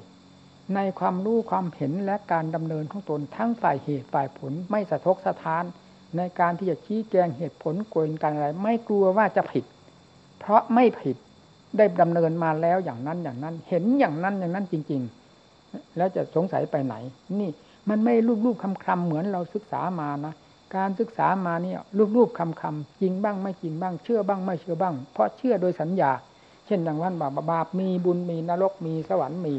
ในความรู้ความเห็นและการดำเนินของตนทั้งฝ่ายเหตุฝ่ายผลไม่สะทกสะท้าน ในการที่จะชี้แจงเหตุผลกลการอะไร ไม่กลัวว่าจะผิด เพราะไม่ผิดได้ดำเนินมาแล้วอย่างนั้นอย่างนั้น เห็นอย่างนั้นอย่างนั้นจริง ๆ แล้วจะสงสัยไปไหน นี่มันไม่รูปๆคำคำเหมือนเราศึกษามานะการศึกษามาเนี่ยรูปๆคำคำจริงบ้างไม่จริงบ้างเชื่อบ้างไม่เชื่อบ้าง เพราะเชื่อโดยสัญญา เช่นอย่างวันบาปบาปมีบุญมีนรกมีสวรรค์มี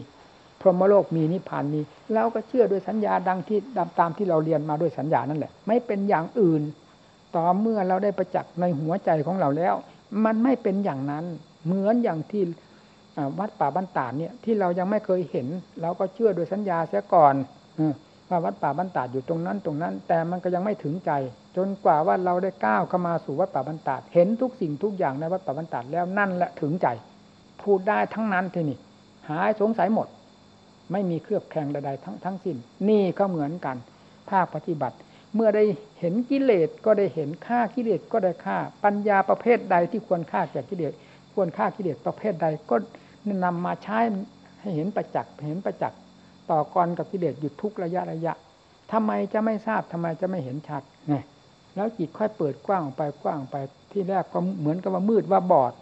พรหมโลกมีนิพพานมีเราก็เชื่อโดยสัญญาดังที่ตามที่เราเรียนมาด้วยสัญญานั่นแหละ ไม่เป็นอย่างอื่น ต่อเมื่อเราได้ประจักษ์ในหัวใจของเราแล้ว มันไม่เป็นอย่างนั้น เหมือนอย่างที่วัดป่าบ้านตาดเนี่ยที่เรายังไม่เคยเห็น เราก็เชื่อโดยสัญญาเสียก่อน ว่าวัดป่าบ้านตาดอยู่ตรงนั้นตรงนั้น แต่มันก็ยังไม่ถึงใจ จนกว่าว่าเราได้ก้าวเข้ามาสู่วัดป่าบ้านตาดเห็นทุกสิ่งทุกอย่างในวัดป่าบ้านตาดแล้วนั่นแหละถึงใจ พูดได้ทั้งนั้นทีนี่หายสงสัยหมด ไม่มีเครือบแคลงใดๆทั้งทั้งสิ้น นี่ก็เหมือนกัน ภาคปฏิบัติ เมื่อได้เห็นกิเลสก็ได้เห็นฆ่ากิเลสก็ได้ฆ่า ปัญญาประเภทใดที่ควรฆ่าแก่กิเลสควรฆ่ากิเลสประเภทใดก็นำมาใช้ให้เห็นประจักษ์เห็นประจักษ์ ต่อกรกับกิเลสอยู่ทุกระยะระยะทำไมจะไม่ทราบทำไมจะไม่เห็นชัดไงแล้วจิตค่อยเปิดกว้างออกไปกว้างไปที่แรกก็เหมือนกับว่ามืดว่าบอด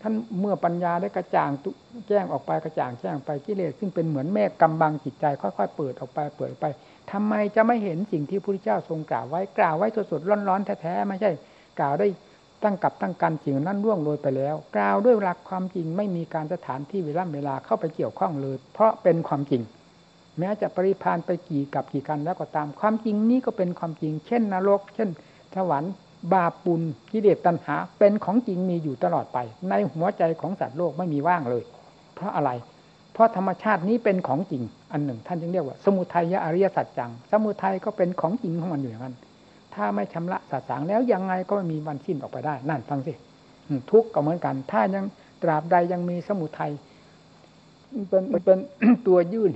ท่านเมื่อปัญญาได้กระจ่างแจ้งออกไปกระจ่างแจ้งไปกิเลสซึ่งเป็นเหมือนเมฆกำบังจิตใจ ค่อยๆเปิดออกไปเปิดไปทำไมจะไม่เห็นสิ่งที่พระพุทธเจ้าทรงกล่าวไว้กล่าวไว้สดๆร้อนๆแท้ๆไม่ใช่กล่าวได้ตั้งกับตั้งการสิ่งนั้นร่วงโรยไปแล้ว กล่าวด้วยหลักความจริงไม่มีการสถานที่เวลาเวลาเข้าไปเกี่ยวข้องเลย เพราะเป็นความจริง แม้จะปริพานไปกี่กับกี่กันแล้วก็ตาม ความจริงนี้ก็เป็นความจริง เช่นนรก เช่นสวรรค์บาปุลกิเลสตัณหา เป็นของจริงมีอยู่ตลอดไป ในหัวใจของสัตว์โลกไม่มีว่างเลย เพราะอะไร เพราะธรรมชาตินี้เป็นของจริง อันหนึ่ง ท่านจึงเรียกว่า สมุทัยอริยสัจจัง สมุทัยก็เป็นของจริงของมันอยู่อย่างนั้น ถ้าไม่ชำระสาสางแล้วยังไงก็ไม่มีวันสิ้นออกไปได้ นั่นฟังสิทุกข์ก็เหมือนกัน ถ้ายังตราบใดยังมีสมุทัยเป็นเป็นตัวยื่น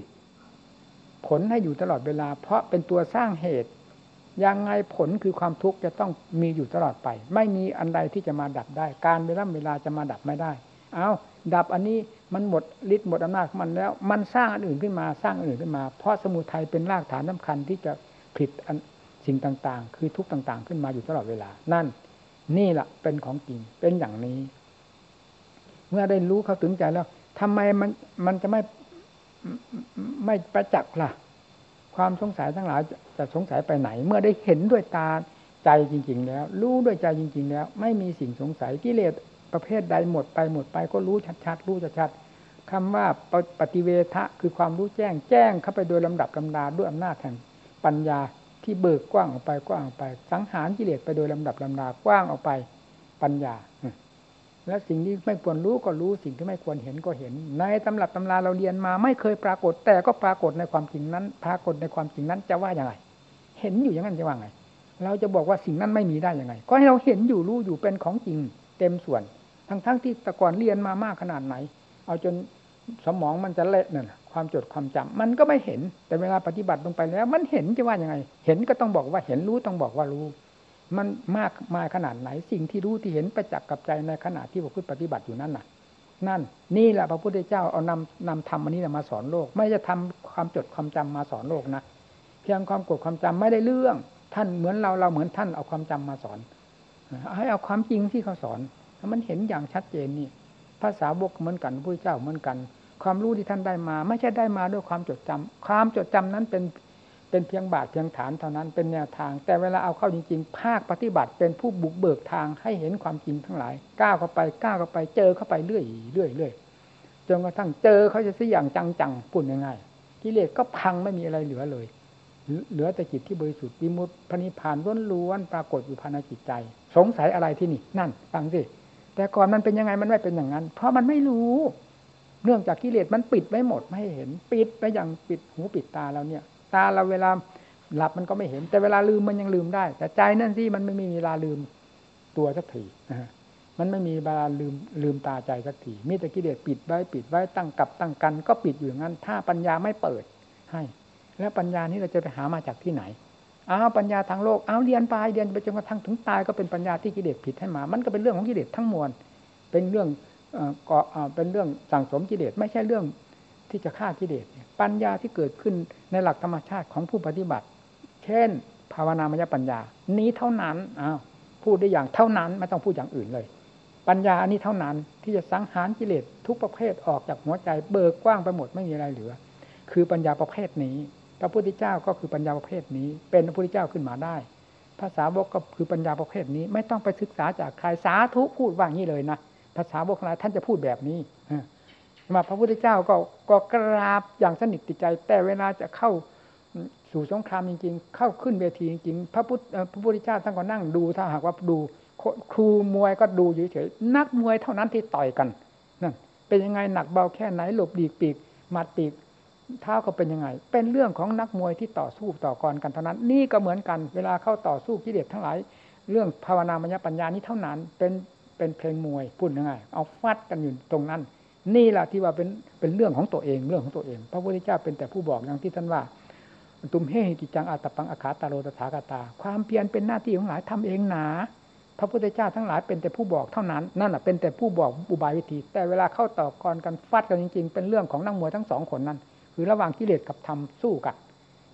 ผลให้อยู่ตลอดเวลา เพราะเป็นตัวสร้างเหตุ ยังไงผลคือความทุกข์จะต้องมีอยู่ตลอดไป ไม่มีอันใดที่จะมาดับได้ การเวลาเวลาจะมาดับไม่ได้ เอาดับอันนี้มันหมดฤทธิ์หมดอำนาจของมันแล้ว มันสร้างอันอื่นขึ้นมาสร้างอันอื่นขึ้นมา เพราะสมุทัยเป็นรากฐานสาคัญที่จะผลิตสิ่งต่างๆ คือทุกต่าง ๆ ขึ้นมาอยู่ตลอดเวลา นั่น นี่แหละเป็นของจริงเป็นอย่างนี้ เมื่อได้รู้เขาถึงใจแล้วทำไมมันมันจะไม่ ไม่ประจักษ์ล่ะ ความสงสัยทั้งหลายจะสงสัยไปไหน เมื่อได้เห็นด้วยตาใจจริง ๆ แล้ว รู้ด้วยใจจริง ๆ แล้ว ไม่มีสิ่งสงสัยกิเลสประเภทใดหมดไปหมดไปก็รู้ชัดๆรู้ชัดๆคำว่าปฏิเวทะคือความรู้แจ้งแจ้งเข้าไปโดยลำดับลำดาด้วยอำนาจแห่งปัญญาที่เบิกกว้างออกไปกว้างออกไป สังหารกิเลสไปโดยลำดับลำดากว้างออกไปปัญญา และสิ่งที่ไม่ควรรู้ก็รู้สิ่งที่ไม่ควรเห็นก็เห็น ในตำรับตำราเราเรียนมาไม่เคยปรากฏ แต่ก็ปรากฏในความจริงนั้น ปรากฏในความจริงนั้นจะว่าอย่างไรเห็นอยู่อย่างนั้นจะว่าไง เราจะบอกว่าสิ่งนั้นไม่มีได้ยังไง ก็ให้เราเห็นอยู่รู้อยู่เป็นของจริง เต็มส่วน ทั้งๆทที่แต่ก่อนเรียนมามากขนาดไหน เอาจนสมองมันจะเละนั่นความจดความจำมันก็ไม่เห็น แต่เวลาปฏิบัติลงไปแล้ว มันเห็นจะว่ายังไง เห็นก็ต้องบอกว่าเห็นรู้ต้องบอกว่ารู้ มันมากมายขนาดไหน สิ่งที่รู้ที่เห็นประจักษ์กับใจในขณะที่ประพฤติปฏิบัติอยู่นั่นน่ะ นั่น นี่แหละพระพุทธเจ้าเอานำนำธรรมอันนี้มาสอนโลก ไม่จะทำความจดความจำมาสอนโลกนะเพียงความกดความจำไม่ได้เรื่อง ท่านเหมือนเราเราเหมือนท่านเอาความจำมาสอนให้เอาความจริงที่เขาสอนมันเห็นอย่างชัดเจนนี่ภาษาบกเหมือนกันพระพุทธเจ้าเหมือนกัน ความรู้ที่ท่านได้มา ไม่ใช่ได้มาด้วยความจดจำความจดจำนั้นเป็น เป็นเพียงบาทเพียงฐานเท่านั้นเป็นแนวทาง แต่เวลาเอาเข้าจริงๆ ภาคปฏิบัติเป็นผู้บุกเบิกทางให้เห็นความจริงทั้งหลาย ก้าวเข้าไปก้าวเข้าไปเจอเข้าไปเรื่อยเรื่อยเรื่อยจนกระทั่งเจอเขาจะสิอย่างจังๆปุ่นยังไงกิเลสก็พังไม่มีอะไรเหลือเลย เหลือแต่จิตที่บริสุทธิ์วิมุตติพนิพานล้วนๆปรากฏอยู่ภายในจิตใจ สงสัยอะไรที่นี่นั่นฟังสิแต่ก่อนมันเป็นยังไงมันไม่เป็นอย่างนั้น เพราะมันไม่รู้ เนื่องจากกิเลสมันปิดไว้หมดไม่ให้เห็น ปิดไปอย่างปิดหูปิดตาเราเนี่ย ตาเราเวลาหลับมันก็ไม่เห็น แต่เวลาลืมมันยังลืมได้ แต่ใจนั่นสิมันไม่มีเวลาลืมตัวสักทีมันไม่มีเวลาลืมลืมตาใจสักทีมีแต่กิเลสปิดไว้ปิดไว้ตั้งกับตั้งกัน ก็ปิดอยู่งั้น ถ้าปัญญาไม่เปิดให้ แล้วปัญญานี้เราจะไปหามาจากที่ไหนอ้าวปัญญาทางโลกอ้าวเรียนไปเรียนไปจนกระทั่งถึงตายก็เป็นปัญญาที่กิเลสผิดให้มา มันก็เป็นเรื่องของกิเลสทั้งมวล เป็นเรื่องก็เป็นเรื่องสั่งสมกิเลสไม่ใช่เรื่องที่จะฆ่ากิเลส ปัญญาที่เกิดขึ้นในหลักธรรมชาติของผู้ปฏิบัติ เช่น ภาวนามยปัญญา นี้เท่านั้นอ้าวพูดได้อย่างเท่านั้นไม่ต้องพูดอย่างอื่นเลย ปัญญาอันนี้เท่านั้นที่จะสังหารกิเลสทุกประเภทออกจากหัวใจเบิกกว้างไปหมดไม่มีอะไรเหลือ คือปัญญาประเภทนี้ พระพุทธเจ้าก็คือปัญญาประเภทนี้ เป็นพระพุทธเจ้าขึ้นมาได้ภาษาวกก็คือปัญญาประเภทนี้ ไม่ต้องไปศึกษาจากใครสาธุพูดว่างี้เลยนะภาษาวกทั้งหลายท่านจะพูดแบบนี้ มาพระพุทธเจ้าก็ก็กราบอย่างสนิทติใจ แต่เวลาจะเข้าสู่สงครามจริง ๆ เข้าขึ้นเวทีจริงๆพระพุทธพระพุทธเจ้าท่านก็นั่งดูถ้าหากว่าดูครูมวยก็ดูเฉยๆนักมวยเท่านั้นที่ต่อยกันนั่นเป็นยังไงหนักเบาแค่ไหนหลบดีกปีกมัดปีกเท้าก็เป็นยังไง เป็นเรื่องของนักมวยที่ต่อสู้ต่อกรกันเท่านั้น นี่ก็เหมือนกัน เวลาเข้าต่อสู้กิเลสทั้งหลาย เรื่องภาวนามัญญปัญญานี้เท่านั้น เป็นเป็นเพลงมวยพูดยังไง เอาฟัดกันอยู่ตรงนั้น นี่แหละที่ว่าเป็นเป็นเรื่องของตัวเองเรื่องของตัวเอง พระพุทธเจ้าเป็นแต่ผู้บอกอย่างที่ท่านว่า ตุมเฮหิกิจังอาตปังอาคาตาโรตถากตา ความเพียรเป็นหน้าที่ของหลายทำเองหนาพระพุทธเจ้าทั้งหลายเป็นแต่ผู้บอกเท่านั้นนั่นแหะเป็นแต่ผู้บอกอุบายวิธี แต่เวลาเข้าต่อกรกันฟัดกันจริง ๆ เป็นเรื่องของนักมวยทั้งสองคนนั้น คือระหว่างกิเลสกับธรรมสู้กัน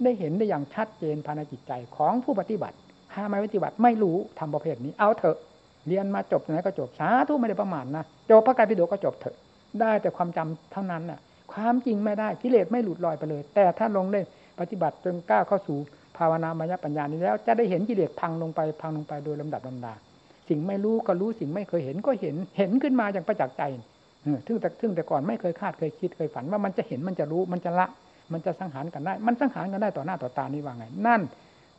ได้เห็นได้อย่างชัดเจนภายในจิตใจของผู้ปฏิบัติถ้าไม่ปฏิบัติไม่รู้ทำประเภทนี้เอาเถอะ เรียนมาจบไหนก็จบสาธุไม่ได้ประมาณนะจบพระไตรปิฎกก็จบเถอะ ได้แต่ความจำเท่านั้นน่ะ ความจริงไม่ได้กิเลสไม่หลุดลอยไปเลย แต่ถ้าลงได้ปฏิบัติจนก้าวเข้าสู่ภาวนามายปัญญานี้แล้ว จะได้เห็นกิเลสพังลงไปพังลงไปโดยลำดับลำดา สิ่งไม่รู้ก็รู้สิ่งไม่เคยเห็นก็เห็นเห็นขึ้นมาอย่างประจักษ์ใจซึ่งแต่ซึ่งแต่ก่อนไม่เคยคาดเคยคิดเคยฝันว่ามันจะเห็นมันจะรู้มันจะละ มันจะสังหารกันได้ มันสังหารกันได้ต่อหน้าต่อตานี่ว่าไง นั่น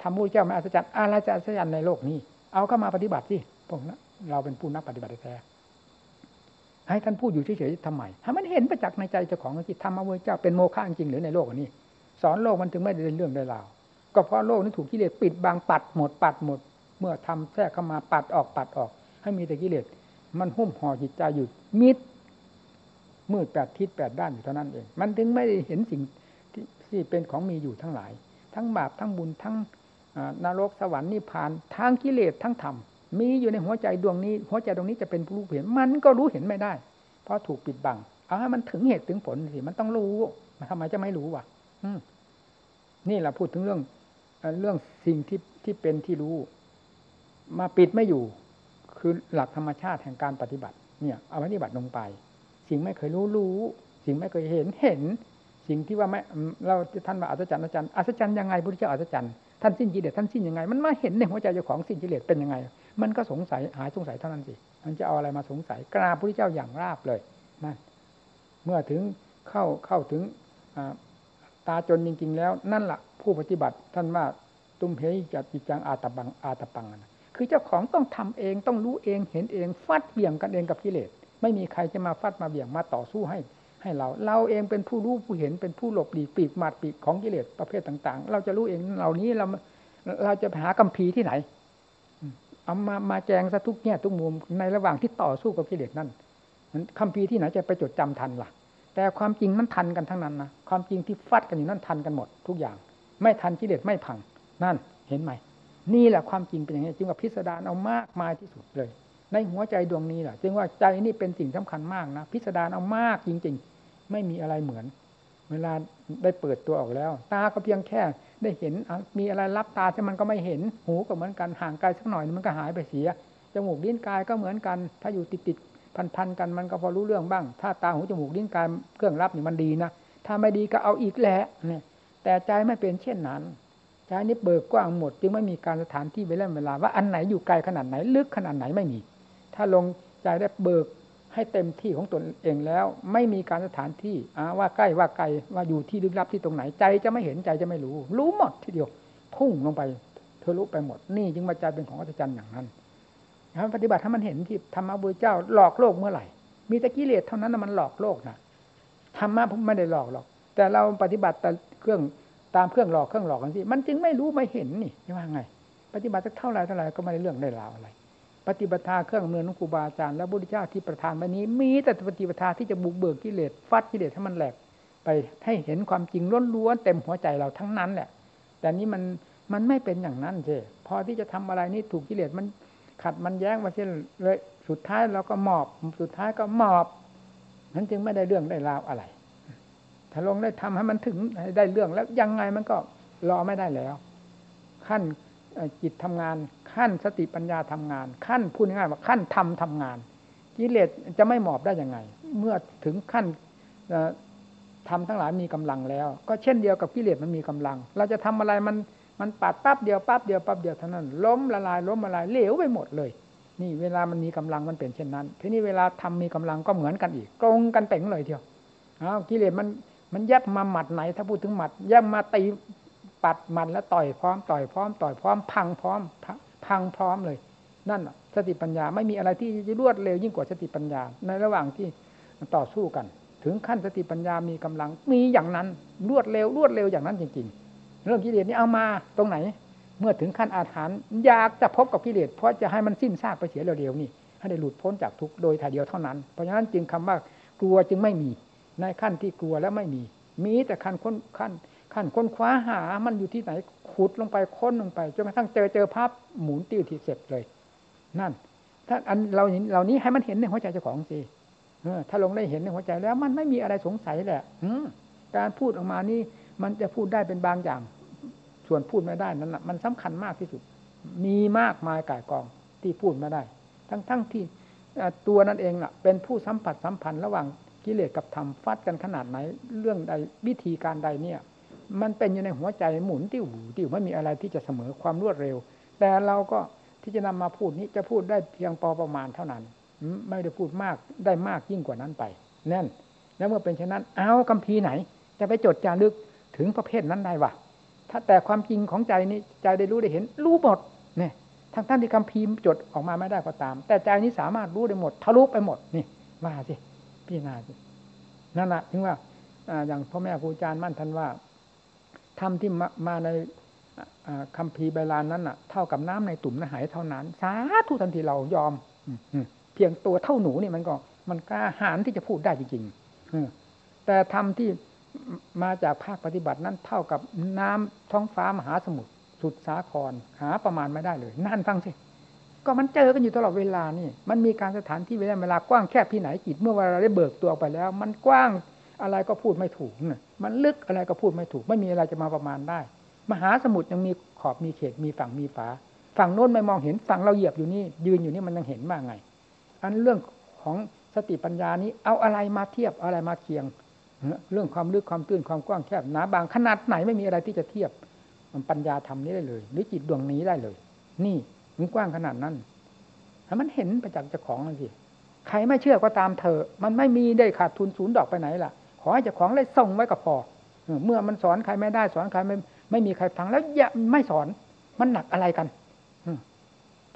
ทำมูเจ้าไม่อัศจรรย์อะไรจะอัศจรรย์ในโลกนี้ เอาเข้ามาปฏิบัติสิพวกนั้นเราเป็นผู้นักปฏิบัติแท้ ให้ท่านพูดอยู่เฉยๆทำไมให้มันเห็นประจักษ์ในใจเจ้าของจิตธรรมะเวเจ้าเป็นโมฆะจริงหรือในโลกนี้ สอนโลกมันถึงไม่ได้เรื่องได้ราวก็เพราะโลกนี้ถูกกิเลสปิดบังปัดหมดปัดหมด เมื่อทำแทรกเข้ามาปัดออกปัดออก ให้มีแต่กิเลสมันหุ้มห่อจิตใจอยู่มิดมืดแปดทิศแปดด้านอยู่เท่านั้นเอง มันถึงไม่ได้เห็นสิ่งที่เป็นของมีอยู่ทั้งหลาย ทั้งบาปทั้งบุญทั้งนรกสวรรค์นิพพานทั้งกิเลสทั้งธรรม มีอยู่ในหัวใจดวงนี้ หัวใจดวงนี้จะเป็นผู้รู้เห็น มันก็รู้เห็นไม่ได้ เพราะถูกปิดบัง เอาให้มันถึงเหตุถึงผลสิมันต้องรู้มันทำไมจะไม่รู้วะนี่แหละพูดถึงเรื่องเรื่องสิ่งที่ที่เป็นที่รู้ มาปิดไม่อยู่ คือหลักธรรมชาติแห่งการปฏิบัติ เนี่ย เอาปฏิบัติลงไป สิ่งไม่เคยรู้รู้ สิ่งไม่เคยเห็นเห็น สิ่งที่ว่าไม่เราท่านว่าอัศจรรย์อัศจรรย์อัศจรรย์ยังไงพุทธเจ้าอัศจรรย์ท่านสิ้นกิเลสท่านสิ้นยังไง มันมาเห็นในหัวใจเจ้าของสิ้นกิเลสเป็นยังไง มันก็สงสัยหายสงสัยเท่านั้นสิมันจะเอาอะไรมาสงสัยกราบพุทธเจ้าอย่างราบเลยนั่นเมื่อถึงเข้าเข้าถึงตาจนจริง ๆ แล้ว นั่นแหละผู้ปฏิบัติท่านว่าตุ้มเพยจัดจิจังอาตบังอาตปังนะคือเจ้าของต้องทำเองต้องรู้เองเห็นเองฟัดเบี่ยงกันเองกับกิเลสไม่มีใครจะมาฟัดมาเบี่ยงมาต่อสู้ให้ ให้เรา เราเองเป็นผู้รู้ผู้เห็นเป็นผู้หลบหลีกปีกมาดปีกของกิเลสประเภทต่าง ๆ เราจะรู้เองเหล่านี้เราเราจะหากัมพีที่ไหน เอามามาแจงซะทุกแง่ทุกมุมในระหว่างที่ต่อสู้กับกิเลสนั่นคัมภีร์ที่ไหนจะไปจดจำทันล่ะ แต่ความจริงนั้นทันกันทั้งนั้นนะความจริงที่ฟัดกันอยู่นั่นทันกันหมด ทุกอย่าง ไม่ทันกิเลสไม่พัง นั่นเห็นไหมนี่แหละความจริงเป็นอย่างนี้จึงว่าพิสดารเอามากมายที่สุดเลย ในหัวใจดวงนี้แหละจึงว่าใจนี่เป็นสิ่งสำคัญมากนะพิสดารเอามากจริง ๆ ไม่มีอะไรเหมือน เวลาได้เปิดตัวออกแล้ว ตาก็เพียงแค่ได้เห็นมีอะไรรับตาใช่มันก็ไม่เห็นหูก็เหมือนกันห่างไกลสักหน่อยมันก็หายไปเสียจมูกลิ้นกายก็เหมือนกัน ถ้าอยู่ติดติดพันพันกันมันก็พอรู้เรื่องบ้าง ถ้าตาหูจมูกลิ้นกายเครื่องรับนี่มันดีนะถ้าไม่ดีก็เอาอีกแหละเนี่ยแต่ใจไม่เป็นเช่นนั้นใจนี้เบิกกว้างหมด จึงไม่มีการสถานที่เวลาเวลาว่าอันไหนอยู่ไกลขนาดไหนลึกขนาดไหนไม่มี ถ้าลงใจได้เบิก ให้เต็มที่ของตนเองแล้ว ไม่มีการสถานที่ว่าใกล้ว่าไกลว่าอยู่ที่ลึกลับที่ตรงไหนใจจะไม่เห็นใจจะไม่รู้ รู้หมดทีเดียว พุ่งลงไปเธอรู้ไปหมด นี่จึงมาใจเป็นของอัศจรรย์อย่างนั้นปฏิบัติถ้ามันเห็นที่ธรรมะบุญเจ้าหลอกโลกเมื่อไหร่ มีต่กิเลสเท่านั้นมันหลอกโลกนะธรรมะไม่ได้หลอกหรอก แต่เราปฏิบัติแต่เครื่องตามเครื่องหลอกเครื่องหลอกกันสิมันจึงไม่รู้ไม่เห็นนี่ว่าไง ปฏิบัติสักเท่าไรเท่าไรก็ไม่ได้เรื่องได้ราวอะไร ปฏิปทาเครื่องเมืองของครูบาอาจารย์และบุริเจ้าที่ประทานวันนี้ มีแต่ปฏิปทาที่จะบุกเบิกกิเลสฟัดกิเลสให้มันแหลกไปให้เห็นความจริงล้วนๆเต็มหัวใจเราทั้งนั้นแหละ แต่นี้มันมันไม่เป็นอย่างนั้นเจพอที่จะทำอะไรนี่ถูกกิเลสมันขัดมันแย้งมาเช่นเลยสุดท้ายเราก็หมอบสุดท้ายก็หมอบนั้นจึงไม่ได้เรื่องได้ราวอะไร ถ้าลงได้ทำให้มันถึงได้เรื่องแล้วยังไงมันก็รอไม่ได้แล้ว ขั้นจิตทำงาน ขั้นสติปัญญาทำงาน ขั้นพูดง่ายๆว่าขั้นทำทำงานกิเลสจะไม่หมอบได้ยังไง เมื่อถึงขั้นทำทั้งหลายมีกำลังแล้ว ก็เช่นเดียวกับกิเลสมันมีกำลัง เราจะทำอะไรมันมันปัดปั๊บเดียวปั๊บเดียวปั๊บเดียวเท่านั้น ล้มละลายล้มละลายเหลวไปหมดเลย นี่เวลามันมีกำลังมันเป็นเช่นนั้น ทีนี้เวลาทำมีกำลังก็เหมือนกันอีกตรงกันเป่งเลยเดียวอ้าวกิเลสมันมันแยบมาหมัดไหน ถ้าพูดถึงหมัดแยบมาตีปัดมันแล้วต่อยพร้อมต่อยพร้อมต่อยพร้อมพังพร้อม พังพร้อมเลย นั่นสติปัญญาไม่มีอะไรที่จะรวดเร็วยิ่งกว่าสติปัญญา ในระหว่างที่ต่อสู้กัน ถึงขั้นสติปัญญามีกำลังมีอย่างนั้นรวดเร็วรวดเร็วอย่างนั้นจริง ๆ เรื่องกิเลสนี่เอามาตรงไหน เมื่อถึงขั้นอาถรรพ์อยากจะพบกับกิเลสเพราะจะให้มันสิ้นซากไปเสียเร็วๆนี่ให้ได้หลุดพ้นจากทุกโดยถ่ายเดียวเท่านั้น เพราะฉะนั้นจึงคำว่ากลัวจึงไม่มี ในขั้นที่กลัวแล้วไม่มี มีแต่ขั้นค้นขั้นขั้นค้นคว้าหามันอยู่ที่ไหน ขุดลงไปค้นลงไปจนกระทั่งเจอเจอภาพหมุนติ้วที่เสร็จเลย นั่น ถ้าอันเราเห็นเหล่านี้ให้มันเห็นในหัวใจเจ้าของสิถ้าลงได้เห็นในหัวใจแล้ว มันไม่มีอะไรสงสัยแหละการพูดออกมานี่มันจะพูดได้เป็นบางอย่าง ส่วนพูดไม่ได้นั้นแหะมันสำคัญมากที่สุด มีมากมายก่ายกองที่พูดไม่ได้ ทั้งทั้งที่ตัวนั้นเองล่ะ เป็นผู้สัมผัสสัมพันธ์ระหว่างกิเลสกับธรรมฟัดกันขนาดไหน เรื่องใดวิธีการใดเนี่ย มันเป็นอยู่ในหัวใจหมุนติ้วติ้วไม่มีอะไรที่จะเสมอความรวดเร็ว แต่เราก็ที่จะนำมาพูดนี้จะพูดได้เพียงพอประมาณเท่านั้น ไม่ได้พูดมากได้มากยิ่งกว่านั้นไปแน่นแล้วเมื่อเป็นเช่นนั้น เอาคัมภีร์ไหน จะไปจดจารึกถึงประเภทนั้นได้วะถ้าแต่ความจริงของใจนี้ใจได้รู้ได้เห็น รู้หมดเนี่ยทั้งท่านที่คัมภีจดออกมาไม่ได้ก็ตาม แต่ใจนี้สามารถรู้ได้หมดทะลุไปหมดนี่มาสิพี่นาสินั่นแหละถึงว่าอย่างพ่อแม่ครูอาจารย์มั่นท่านว่า ทำที่มาในคำพีใบลานนั้นน่ะ เท่ากับน้ำในตุ่มในหายเท่านั้นสาธุทันทีเรายอมเพียงตัวเท่าหนูนี่มันก็ มันกล้าหาญที่จะพูดได้จริงๆแต่ทำที่มาจากภาคปฏิบัตินั้นเท่ากับน้ำท้องฟ้ามหาสมุทรสุดสาครหาประมาณไม่ได้เลย นั่นฟังสิก็มันเจอกันอยู่ตลอดเวลานี่ มันมีการสถานที่เวลาเวลากว้างแคบที่ไหนจิตเมื่อเวลาได้เบิกตัวออกไปแล้ว มันกว้าง อะไรก็พูดไม่ถูกมันลึกอะไรก็พูดไม่ถูก ไม่มีอะไรจะมาประมาณได้ มหาสมุทรยังมีขอบมีเขตมีฝั่งมีฝา ฝั่งโน้นไม่มองเห็นฝั่งเราเหยียบอยู่นี่ ยืนอยู่นี่มันยังเห็นบ้างไง อันเรื่องของสติปัญญานี้ เอาอะไรมาเทียบอะไรมาเคียง เรื่องความลึกความตื้นความกว้างแคบหนาบางขนาดไหนไม่มีอะไรที่จะเทียบ มันปัญญาทำนี้ได้เลย หรือจิตดวงนี้ได้เลย นี่มันกว้างขนาดนั้นให้มันเห็นประจักษ์เจ้าของเลยสิใครไม่เชื่อก็ตามเธอมันไม่มีได้ขาดทุนศูนย์ดอกไปไหนล่ะ ขอให้เจ้าของเลยส่งไว้กับพอเมื่อมันสอนใครไม่ได้สอนใครไม่ไม่มีใครฟังแล้วอย่าไม่สอนมันหนักอะไรกัน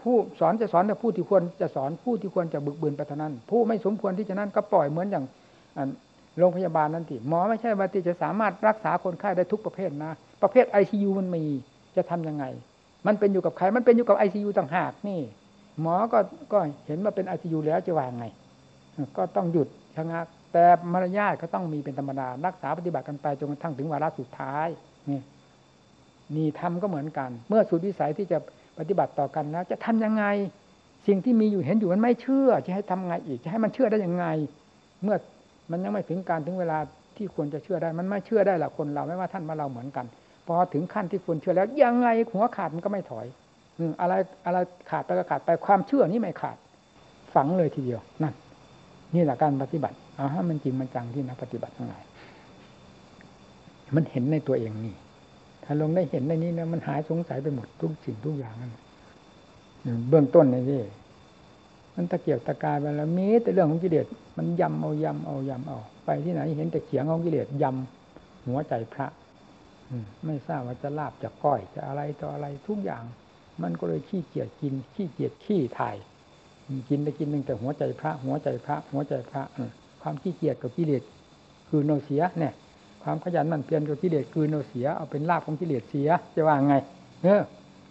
ผู้สอนจะสอนแต่ผู้ที่ควรจะสอนผู้ที่ควรจะบึกบืนไปเท่านั้น ผู้ไม่สมควรที่จะนั่นก็ปล่อยเหมือนอย่างโรงพยาบาลนั่นทีหมอไม่ใช่ว่าที่จะสามารถรักษาคนไข้ได้ทุกประเภทนะ ประเภทไอซียูมันมีจะทํำยังไง มันเป็นอยู่กับใครมันเป็นอยู่กับไอซียูต่างหากนี่ หมอก็ก็เห็นว่าเป็นไอซียูแล้วจะวางไง ก็ต้องหยุดชะงัก แต่มารยาทก็ต้องมีเป็นธรรมดา รักษาปฏิบัติกันไปจนกระทั่งถึงวาระสุดท้าย นี่นี่ทำก็เหมือนกัน เมื่อสุดวิสัยที่จะปฏิบัติต่อกันแล้ว จะทำยังไง สิ่งที่มีอยู่เห็นอยู่มันไม่เชื่อ จะให้ทำไงอีก จะให้มันเชื่อได้ยังไง เมื่อมันยังไม่ถึงการถึงเวลาที่ควรจะเชื่อได้ มันไม่เชื่อได้หรอกคนเราไม่ว่าท่านมาเราเหมือนกัน พอถึงขั้นที่ควรเชื่อแล้วยังไงหัวขาดมันก็ไม่ถอยอือะไรอะไรขาดไปก็ขาดไปความเชื่อนี้ไม่ขาด ฝังเลยทีเดียวนั่นนี่แหละการปฏิบัติ เอาให้มันจริงมันจังที่นักปฏิบัติทั้งหลายมันเห็นในตัวเองนี่ ถ้าลงได้เห็นในนี้นะมันหายสงสัยไปหมดทุกสิ่งทุกอย่างนั่นเบื้องต้นในนี่มันตะเกียบตะกายไปแล้วมีแต่เรื่องของกิเลสมันยำเอายำเอายำเอาไปที่ไหนเห็นแต่เขียงของกิเลสยำหัวใจพระไม่ทราบว่าจะลาบจะก้อยจะอะไรต่ออะไรทุกอย่าง มันก็เลยขี้เกียจกินขี้เกียจขี้ถ่าย กินได้กินหนึ่งแต่หัวใจพระ หัวใจพระ หัวใจพระ ความขี้เกียจกับกิเลสคือโนเสียเนี่ย ความขยันมันเพียรกับกิเลสคืนเอาเสียเอาเป็นลาบของกิเลสเสียจะว่าไงเออ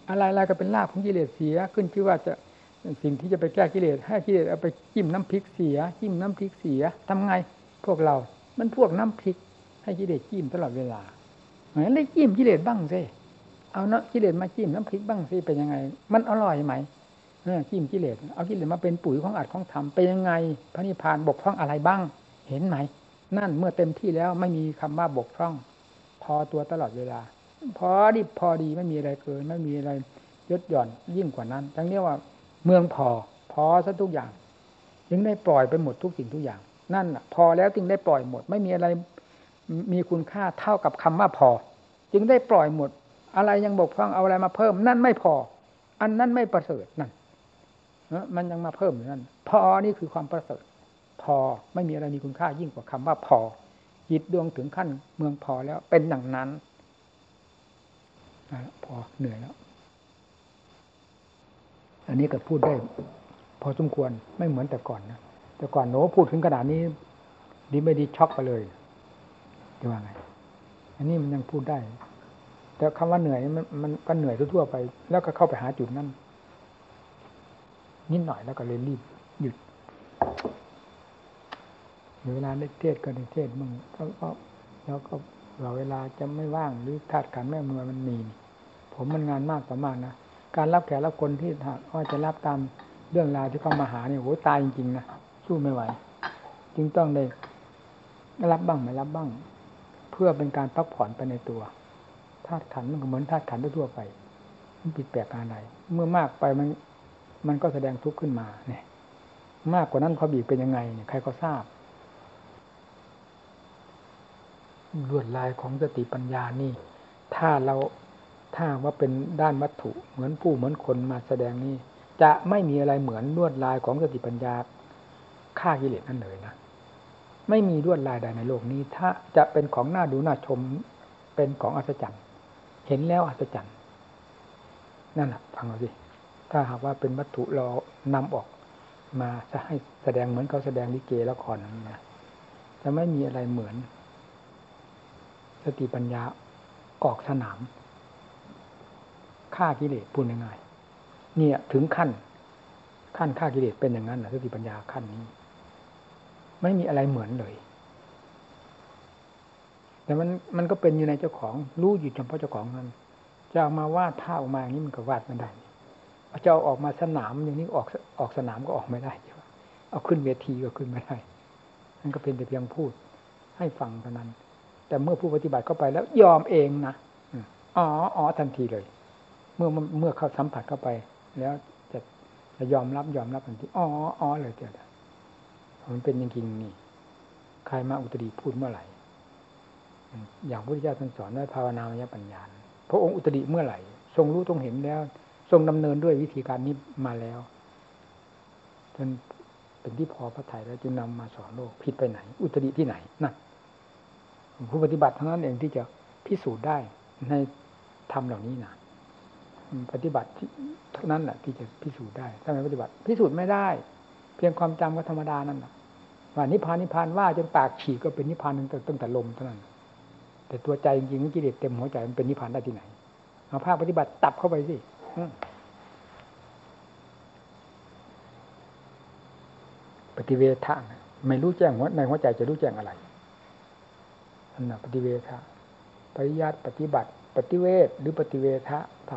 อะไรอะไรก็เป็นลาบของกิเลสเสียขึ้นชื่อว่าจะสิ่งที่จะไปแก้กิเลสให้กิเลสเอาไปจิ้มน้ำพริกเสีย จิ้มน้ำพริกเสียทำไงพวกเรา มันพวกน้ำพริก ให้กิเลสจิ้มตลอดเวลาเหมือนได้จิ้มกิเลสบ้างสิเอาเนาะกิเลสมาจิ้มน้ำพริกบ้างสิเป็นยังไง มันอร่อยไหม จิ้มกิเลสเอากิเลสมาเป็นปุ๋ยของอัดของทำเป็นยังไงพระนิพพานบกพร่องอะไรบ้าง เห็นไหม นั่นเมื่อเต็มที่แล้วไม่มีคำว่าบกพร่อง พอตัวตลอดเวลา พอดีพอดีไม่มีอะไรเกิน ไม่มีอะไรยศหย่อนยิ่งกว่านั้นทั้งนี้ว่าเมืองพอ พอซะทุกอย่างจึงได้ปล่อยไปหมดทุกสิ่งทุกอย่าง นั่นะพอแล้วจึงได้ปล่อยหมด ไม่มีอะไรมีคุณค่าเท่ากับคำว่าพอ จึงได้ปล่อยหมด อะไรยังบกพร่องเอาอะไรมาเพิ่ม นั่นไม่พอ อันนั้นไม่ประเสริฐนั่น มันยังมาเพิ่มอยู่นั่นพอนี่คือความประเสริฐ พอไม่มีอะไรมีคุณค่ายิ่งกว่าคำว่าพอจิตดวงถึงขั้นเมืองพอแล้วเป็นอย่างนั้นพอเหนื่อยแล้ว อันนี้ก็พูดได้ พอสมควรไม่เหมือนแต่ก่อนนะแต่ก่อนโน้พูดถึงขนาดนี้ ดีไม่ดีช็อกไปเลยจะว่าไง อันนี้มันยังพูดได้ แต่คำว่าเหนื่อยมันมันก็เหนื่อยทั่วไป แล้วก็เข้าไปหาจุดนั้น นิดหน่อยแล้วก็เลยรีบหยุดเวลาได้เทศก็ได้เทศมึงก็แล้วก็เราเวลาจะไม่ว่างหรือธาตุขันแม่เมือมันมีผมมันงานมากต่อมากนะการรับแขกรับคนที่ถ้าว่าจะรับตามเรื่องราวที่เข้ามาหาเนี่ยโหตายจริงๆนะสู้ไม่ไหว จึงต้องได้รับบ้างไม่รับบ้าง เพื่อเป็นการพักผ่อนไปในตัวธาตุขันมันก็เหมือนธาตุขันทั่วไป มันผิดแปลกอะไรเมื่อมากไปมัน มันก็แสดงทุกข์ขึ้นมาเนี่ย มากกว่านั้นพอบีบเป็นยังไงเนี่ยใครก็ทราบลวดลายของสติปัญญานี่ ถ้าเราถ้าว่าเป็นด้านวัตถุเหมือนผู้เหมือนคนมาแสดงนี่จะไม่มีอะไรเหมือนลวดลายของสติปัญญาฆ่ากิเลสนั่นเลยนะไม่มีลวดลายใดในโลกนี้ ถ้าจะเป็นของน่าดูน่าชมเป็นของอัศจรรย์ เห็นแล้วอัศจรรย์นั่นแหละฟังเอาสิ ถ้าหากว่าเป็นวัตถุเรานำออกมาจะให้แสดงเหมือนเขาแสดงลิเกละครนี้นะจะไม่มีอะไรเหมือน สติปัญญาออกสนามฆ่ากิเลสพูดง่ายๆเนี่ย ถึงขั้น ขั้นฆ่ากิเลสเป็นอย่างนั้นนะสติปัญญาขั้นนี้ ไม่มีอะไรเหมือนเลย แต่มันมันก็เป็นอยู่ในเจ้าของรู้อยู่เฉพาะเจ้าของนั้นจะเอามาวาดท่าออกมาอย่างนี้มันก็วาดไม่ได้ จะเอาออกมาสนามอย่างนี้ออกออกสนามก็ออกไม่ได้ เอาขึ้นเวทีก็ขึ้นไม่ได้นั่นก็เป็นแต่เพียงพูด ให้ฟังเท่านั้น แต่เมื่อผู้ปฏิบัติเข้าไปแล้วยอมเองนะอ๋ออ๋อทันทีเลย เมื่อเมื่อเข้าสัมผัสเข้าไป แล้วจะจะยอมรับยอมรับทันทีอ๋ออ๋อเลยเดี๋ยวมันเป็นจริงๆนี่ ใครมาอุตริพูดเมื่อไหร่ อย่างพระพุทธเจ้าท่านสอนด้วยภาวนามยปัญญา พระองค์อุตริเมื่อไหร่ ทรงรู้ทรงเห็นแล้ว ทรงดำเนินด้วยวิธีการนี้มาแล้วจนเป็นที่พอพระทัยแล้วจึงนำมาสอนโลกผิดไปไหน อุตริที่ไหนนั่นผู้ปฏิบัติเท่านั้นเองที่จะพิสูจน์ได้ในธรรมเหล่านี้นะปฏิบัติเท่านั้นแหละที่จะพิสูจน์ได้ถ้าไม่ปฏิบัติ พิสูจน์ไม่ได้ เพียงความจำก็ธรรมดานั่นแหละว่านิพพานนิพพานว่าจนปากฉีกก็เป็นนิพพานตั้งแต่ตั้งแต่ลมเท่านั้น แต่ตัวใจจริงๆกิเลสเต็มหัวใจมันเป็นนิพพานได้ที่ไหนเอาภาคปฏิบัติตับเข้าไปสิ ปฏิเวทะไม่รู้แจ้งหัวในหัวใจจะรู้แจ้งอะไรอันนปฏิเวทะปริยัติปฏิบัติ ปฏิเวทหรือปฏิเวทะท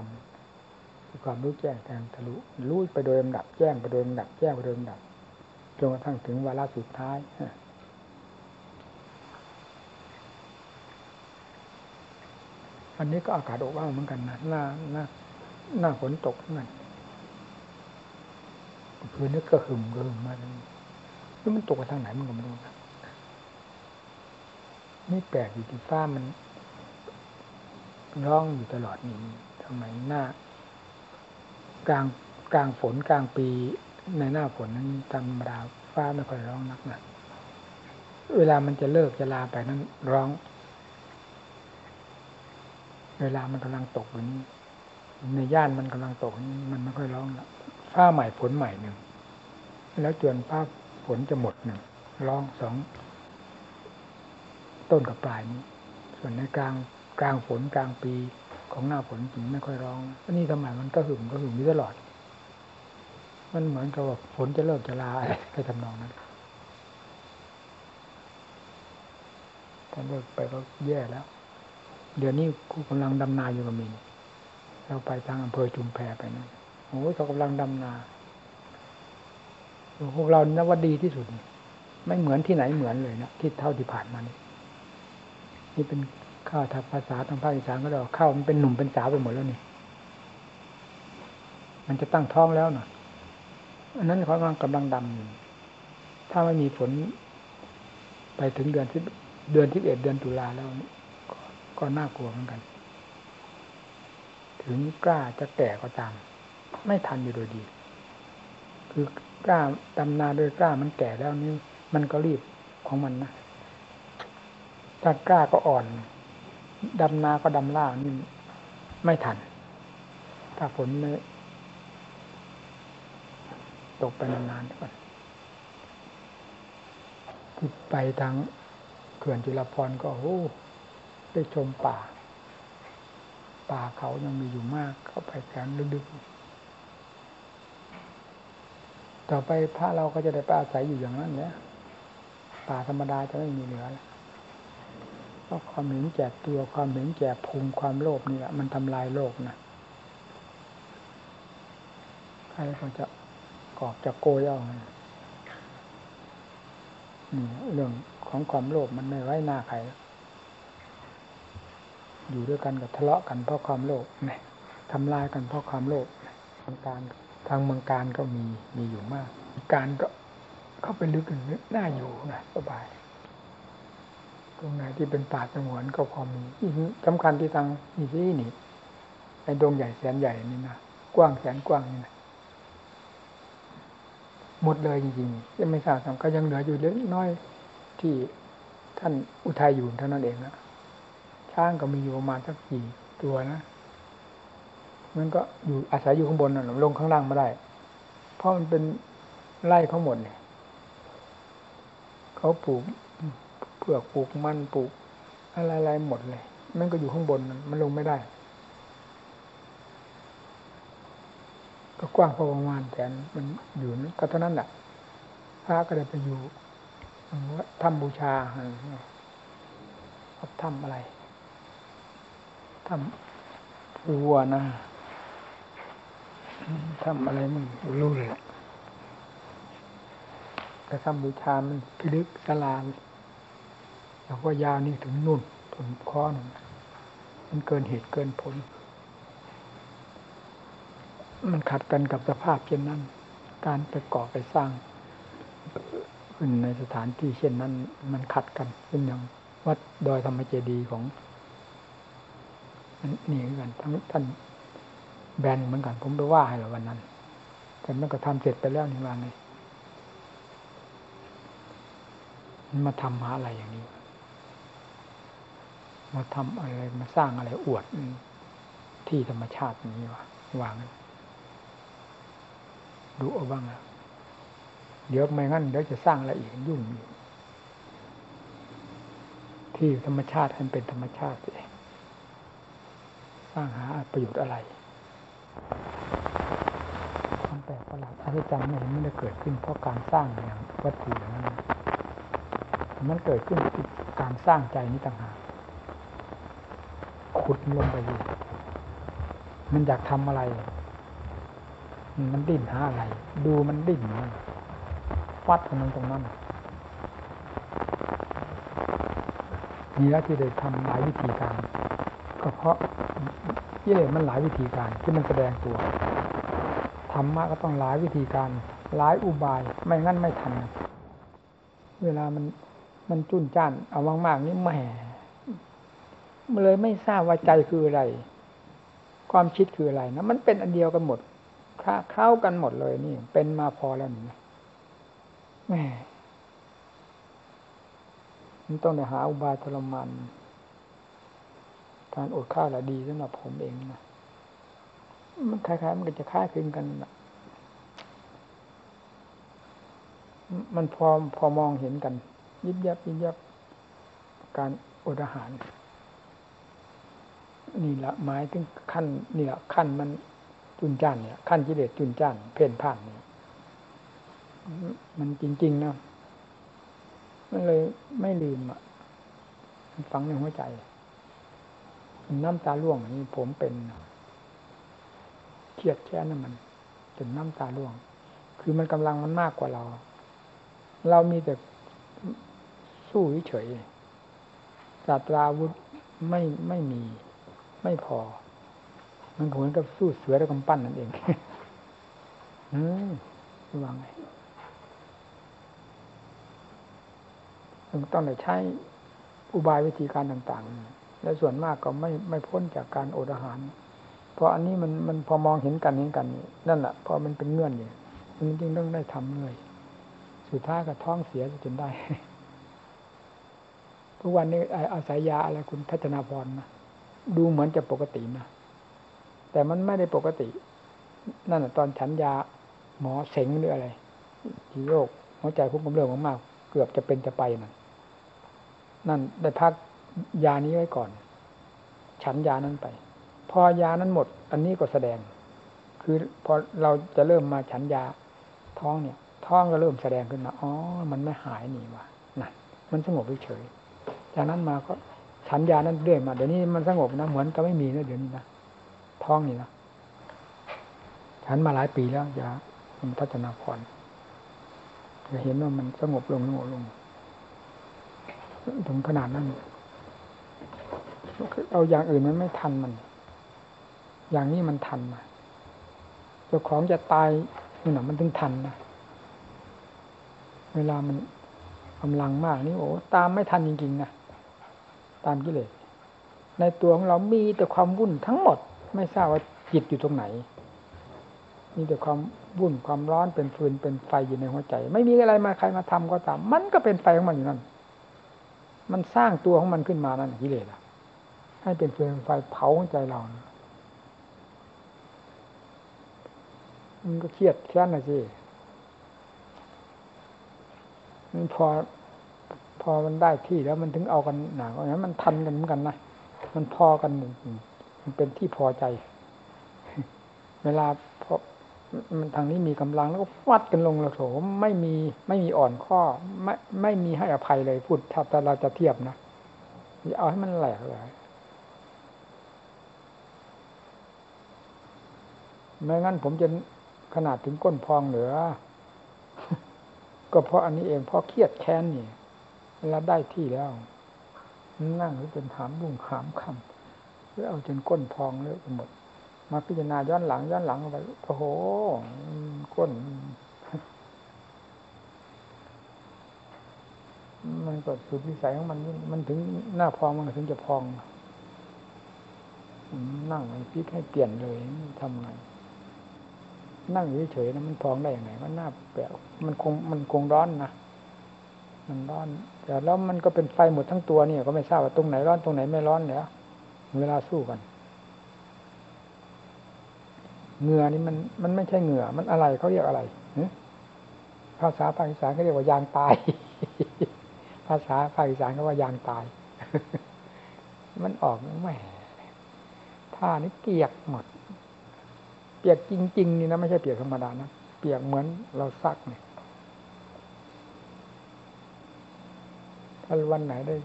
ำความรู้แจ้งแทงทะลุรู้ไปโดยลำดับแจ้งไปโดยลำดับแจ้งไปโดยลำดับจนกระทั่งถึงวาระสุดท้ายอันนี้ก็อากาศอบอ้าวเหมือนกันนะน้าน้า หน้าฝนตกนั่นคืนนี้ก็หึมก็หึมมาแล้วมันตกไปทางไหนมันก็ไม่รู้นะนี่แปลกอยู่ที่ฟ้ามันร้องอยู่ตลอดนี่ทำไมหน้ากลางกลางฝนกลางปีในหน้าฝนนั้นธรรมดาฟ้าไม่ค่อยร้องนักนะเวลามันจะเลิกจะลาไปนั้นร้อง เวลามันกำลังตกอยู่นี้ ในย่านมันกำลังตกมันไม่ค่อยร้องละฟ้าใหม่ฝนใหม่หนึ่งแล้วจนฟ้าฝนจะหมดหนึ่งร้องสองต้นกับปลายนี้ ส่วนในกลางกลางฝนกลางปีของหน้าฝนจริงไม่ค่อยร้องอันนี้ทำไมมันก็หึมก็หึมอยู่ตลอด มันเหมือนกับว่าฝนจะเลิกจะลาอะไรทำนองนั้นถ้าเลิกไปก็แย่แล้ว เดี๋ยวนี้คูกำลังดำนาอยู่กับมิน เราไปทางอำเภอชุมแพไปนั่นโอ้ยเขากำลังดำนาพวกเรานับว่าดีที่สุด ไม่เหมือนที่ไหนเหมือนเลยนะที่เท่าที่ผ่านมานี่นี่เป็นข้าวทางภาษาทางภาคอีสานก็เราข้าวมันเป็นหนุ่มเป็นสาวไปหมดแล้วนี่ มันจะตั้งท้องแล้วนะอันนั้นเขากำลังกำลังดำอยู่ถ้าไม่มีฝนไปถึงเดือนที่เดือนที่เอ็ดเดือนตุลาแล้ว ก็น่ากลัวเหมือนกัน ถึงกล้าจะแก่ก็ตาม ไม่ทันอยู่โดยดี คือกล้าดำนาโดยกล้ามันแก่แล้วนี่มันก็รีบของมันนะถ้ากล้าก็อ่อนดำนาก็ดำล่านี่ไม่ทัน ถ้าฝนตกไปนานๆก่อนที่ไปทางเขื่อนจุลพรก็โอ้ได้ชมป่า ป่าเขายังมีอยู่มาก เข้าไปแสนลึกๆต่อไปพระเราก็จะได้ไปอาศัยอยู่อย่างนั้นเนี่ยป่าธรรมดาจะไม่มีเหลือแล้วเพราะความเห็นแก่ตัวความเห็นแก่ภูมิความโลภนี่แหละมันทำลายโลกนะใครก็จะกอบจะโกยเอานี่เรื่องของความโลภมันไม่ไว้หน้าใคร อยู่ด้วยกันกับทะเลาะกันเพราะความโลภทำลายกันเพราะความโลภทางการทางเมืองการก็มีมีอยู่มาก การก็เข้าไปลึกนึกน่าอยู่นะสบาย ตรงไหนที่เป็นป่าสงวนก็พอมีสำคัญที่ทางนี่ที่นี่ไอ้ดงใหญ่แสนใหญ่นี่นะกว้างแสนกว้างนี่นะหมดเลยจริงๆยังไม่ทราบทำก็ยังเหลืออยู่เล็กน้อยที่ท่านอุทัยอยู่เท่านั้นเองนะ ช้างก็มีอยู่ประมาณสักกี่ตัวนะมันก็อยู่อาศัยอยู่ข้างบนน่ะลงข้างล่างไม่ได้ เพราะมันเป็นไร่เขาหมดเนี่ยเขาปลูกเผือกปลูกมันปลูก อะไรๆหมดเลยมันก็อยู่ข้างบนมันลงไม่ได้ ก็กว้างพอประมาณแต่มันอยู่ก็เท่านั้นแหละพระก็เลยไปอยู่ทำบูชาทำอะไร ทำวัวนะทำอะไรมันรู้เลยแต่ทำบูชามันพิลึกสลานแล้วก็ยาวนี่ถึงนุ่นถึงคอน่นมันเกินเหตุเกินผล มันขัดกันกับสภาพเช่นนั้น การไปก่อไปสร้างขึ้นในสถานที่เช่นนั้น มันขัดกันเป็นอย่างวัดดอยธรรมเจดีของ นี่เหมือนกันท่านแบนเหมือนกัน ผมไปว่าให้หรอวันนั้น แต่มันก็ทำเสร็จไปแล้วนี่ว่าไงมันมาทำหาอะไรอย่างนี้ มาทำอะไรมาสร้างอะไรอวดที่ธรรมชาตินี้วะวางดูเอาบ้างนะเดี๋ยวไม่งั้นเดี๋ยวจะสร้างอะไรอีกยุ่งอยู่ที่ธรรมชาติให้เป็นธรรมชาติเอง ร้างหาประโยชน์อะไรความแปลกประหลาดอาจารย์ไม่เห็นไม่ได้เกิดขึ้นเพราะการสร้างอย่างวัตถุอย่างนั้นมันเกิดขึ้นที่การสร้างใจนี้ต่างหากขุดลงไปอยู่มันอยากทำอะไร มันดิ้นหาอะไร ดูมันดิ้นมันฟัดมันตรงนั้นนี่แล้วที่ได้ทำหลายวิธีการก็เพราะ กิเลสมันหลายวิธีการที่มันแสดงตัวธรรมะก็ต้องหลายวิธีการหลายอุบายไม่งั้นไม่ทันเวลามันมันจุนจ้านเอามากๆนี่แหมเลยไม่ทราบว่าใจคืออะไร ความคิดคืออะไรนะมันเป็นอันเดียวกันหมดคล้าเข้ากันหมดเลยนี่ เป็นมาพอแล้วนี่แหมมันต้องไปหาอุบายทรมาน การอดข้าวแหละดีสำหรับผมเองนะมันคล้ายๆมันก็จะคล้ายคลึงกันมันพอพอมองเห็นกัน ยิบยับยิบยับการอดอาหาร นี่ละหมายถึงขั้นนี่ละขั้นมันจุนจ้านเนี่ยขั้นกิเลสจุนจ้าน เพ่นผ่านเนี่ย มันจริง ๆ นะ มันเลยไม่ลืมอะ ฝังในหัวใจ น้ำตาล่วงนี่ผมเป็นเครียดแค้นนั่นมันจนน้ำตาล่วง คือมันกำลังมันมากกว่าเรา เรามีแต่สู้เฉยศาสตราวุธไม่ไม่มี ไม่พอ มันเหมือนกับสู้เสือและกำปั้นนั่นเองอืมวางไงต้องได้ใช้อุบายวิธีการต่าง ๆ และส่วนมากก็ไม่ไม่พ้นจากการอดอาหาร เพราะอันนี้มันมันพอมองเห็นกันเห็นกันนี่นั่นแหละพอมันเป็นเงื่อนอยู่มันจึงต้องได้ทำเลยสุดท้ายก็ท้องเสียจนได้ ทุกวันนี้อาศัยยาอะไรคุณพัฒนาพรนะดูเหมือนจะปกตินะแต่มันไม่ได้ปกติ นั่นแหะตอนฉันยาหมอเสงหรืออะไรที่โรคหัวใจพุ่งกำเริบมากๆเกือบจะเป็นจะไปนั่นนั่นได้พัก ยานี้ไว้ก่อน ฉันยานั้นไป พอยานั้นหมด อันนี้ก็แสดง คือพอเราจะเริ่มมาฉันยาท้องเนี่ย ท้องก็เริ่มแสดงขึ้นมาอ๋อมันไม่หายนี่ว่ะนั่นมันสงบเฉยจากนั้นมาก็ฉันยานั้นเรื่อยมาเดี๋ยวนี้มันสงบนะเหมือนก็ไม่มีนะเดี๋ยวนี้นะท้องนี่นะฉันมาหลายปีแล้วยาคุณพัฒนาพรจะเห็นว่ามันสงบลงสงบลงถึงขนาดนั้น เอาอย่างอื่นมันไม่ทันมัน อย่างนี้มันทันมาเจ้าของจะตายนี่นะมันถึงทันนะเวลามันกำลังมากนี่โอ้ตามไม่ทันจริงๆนะตามกิเลสในตัวของเรามีแต่ความวุ่นทั้งหมด ไม่ทราบว่าจิตอยู่ตรงไหน มีแต่ความวุ่นความร้อนเป็นฟืนเป็นไฟอยู่ในหัวใจ ไม่มีอะไรมาใครมาทำก็ตาม มันก็เป็นไฟของมันอยู่นั่น มันสร้างตัวของมันขึ้นมานั่นกิเลสอะ ให้เป็นเฟืนไฟเผาใจเรานะมันก็เครียดแค้นนะสิมันพอ พอมันได้ที่แล้วมันถึงเอากันหนาเพราะงั้นมันทันกันเหมือนกันนะ มันพอกันมันเป็นที่พอใจ เวลาพอมันทางนี้มีกำลังแล้วก็ฟัดกันลงระโถไม่มีไม่มีอ่อนข้อ ไม่ไม่มีให้อภัยเลยพูดถ้าแต่เราจะเทียบนะเอาให้มันแหลกเลย ไม่งั้นผมจะขนาดถึงก้นพองเหลือ ก็เพราะอันนี้เองเพราะเครียดแค้นนี่เวลาได้ที่แล้ว นั่งหรือเป็นหามบุ้งหามคำหรือเอาจนก้นพองเลยไปหมด มาพิจารณาย้อนหลังย้อนหลังไปโอ้โหก้น มันก็สุดวิสัยของมันมันถึงหน้าพองมันถึงจะพองนั่งให้พิกให้เปลี่ยนเลยทำไง นั่งเฉยๆนะมันพองได้ยังไงมันหน้าแปลกมันคงมันคงร้อนนะมันร้อน แต่แล้วมันก็เป็นไฟหมดทั้งตัวเนี่ยก็ไม่ทราบว่าตรงไหนร้อนตรงไหนไม่ร้อนเนี่ยเวลาสู้กันเหงื่อนี่มันมันไม่ใช่เหงื่อ มันอะไรเขาเรียกอะไรภาษาภาคอีสานเขาเรียกว่ายางตาย ภาษาภาคอีสานเขาว่ายางตาย มันออกแหมท่านี้เปียกหมด เปียกจริง ๆ นี่นะไม่ใช่เปียกธรรมดานะเปียกเหมือนเราซักเนี่ยถ้าวันไหนได้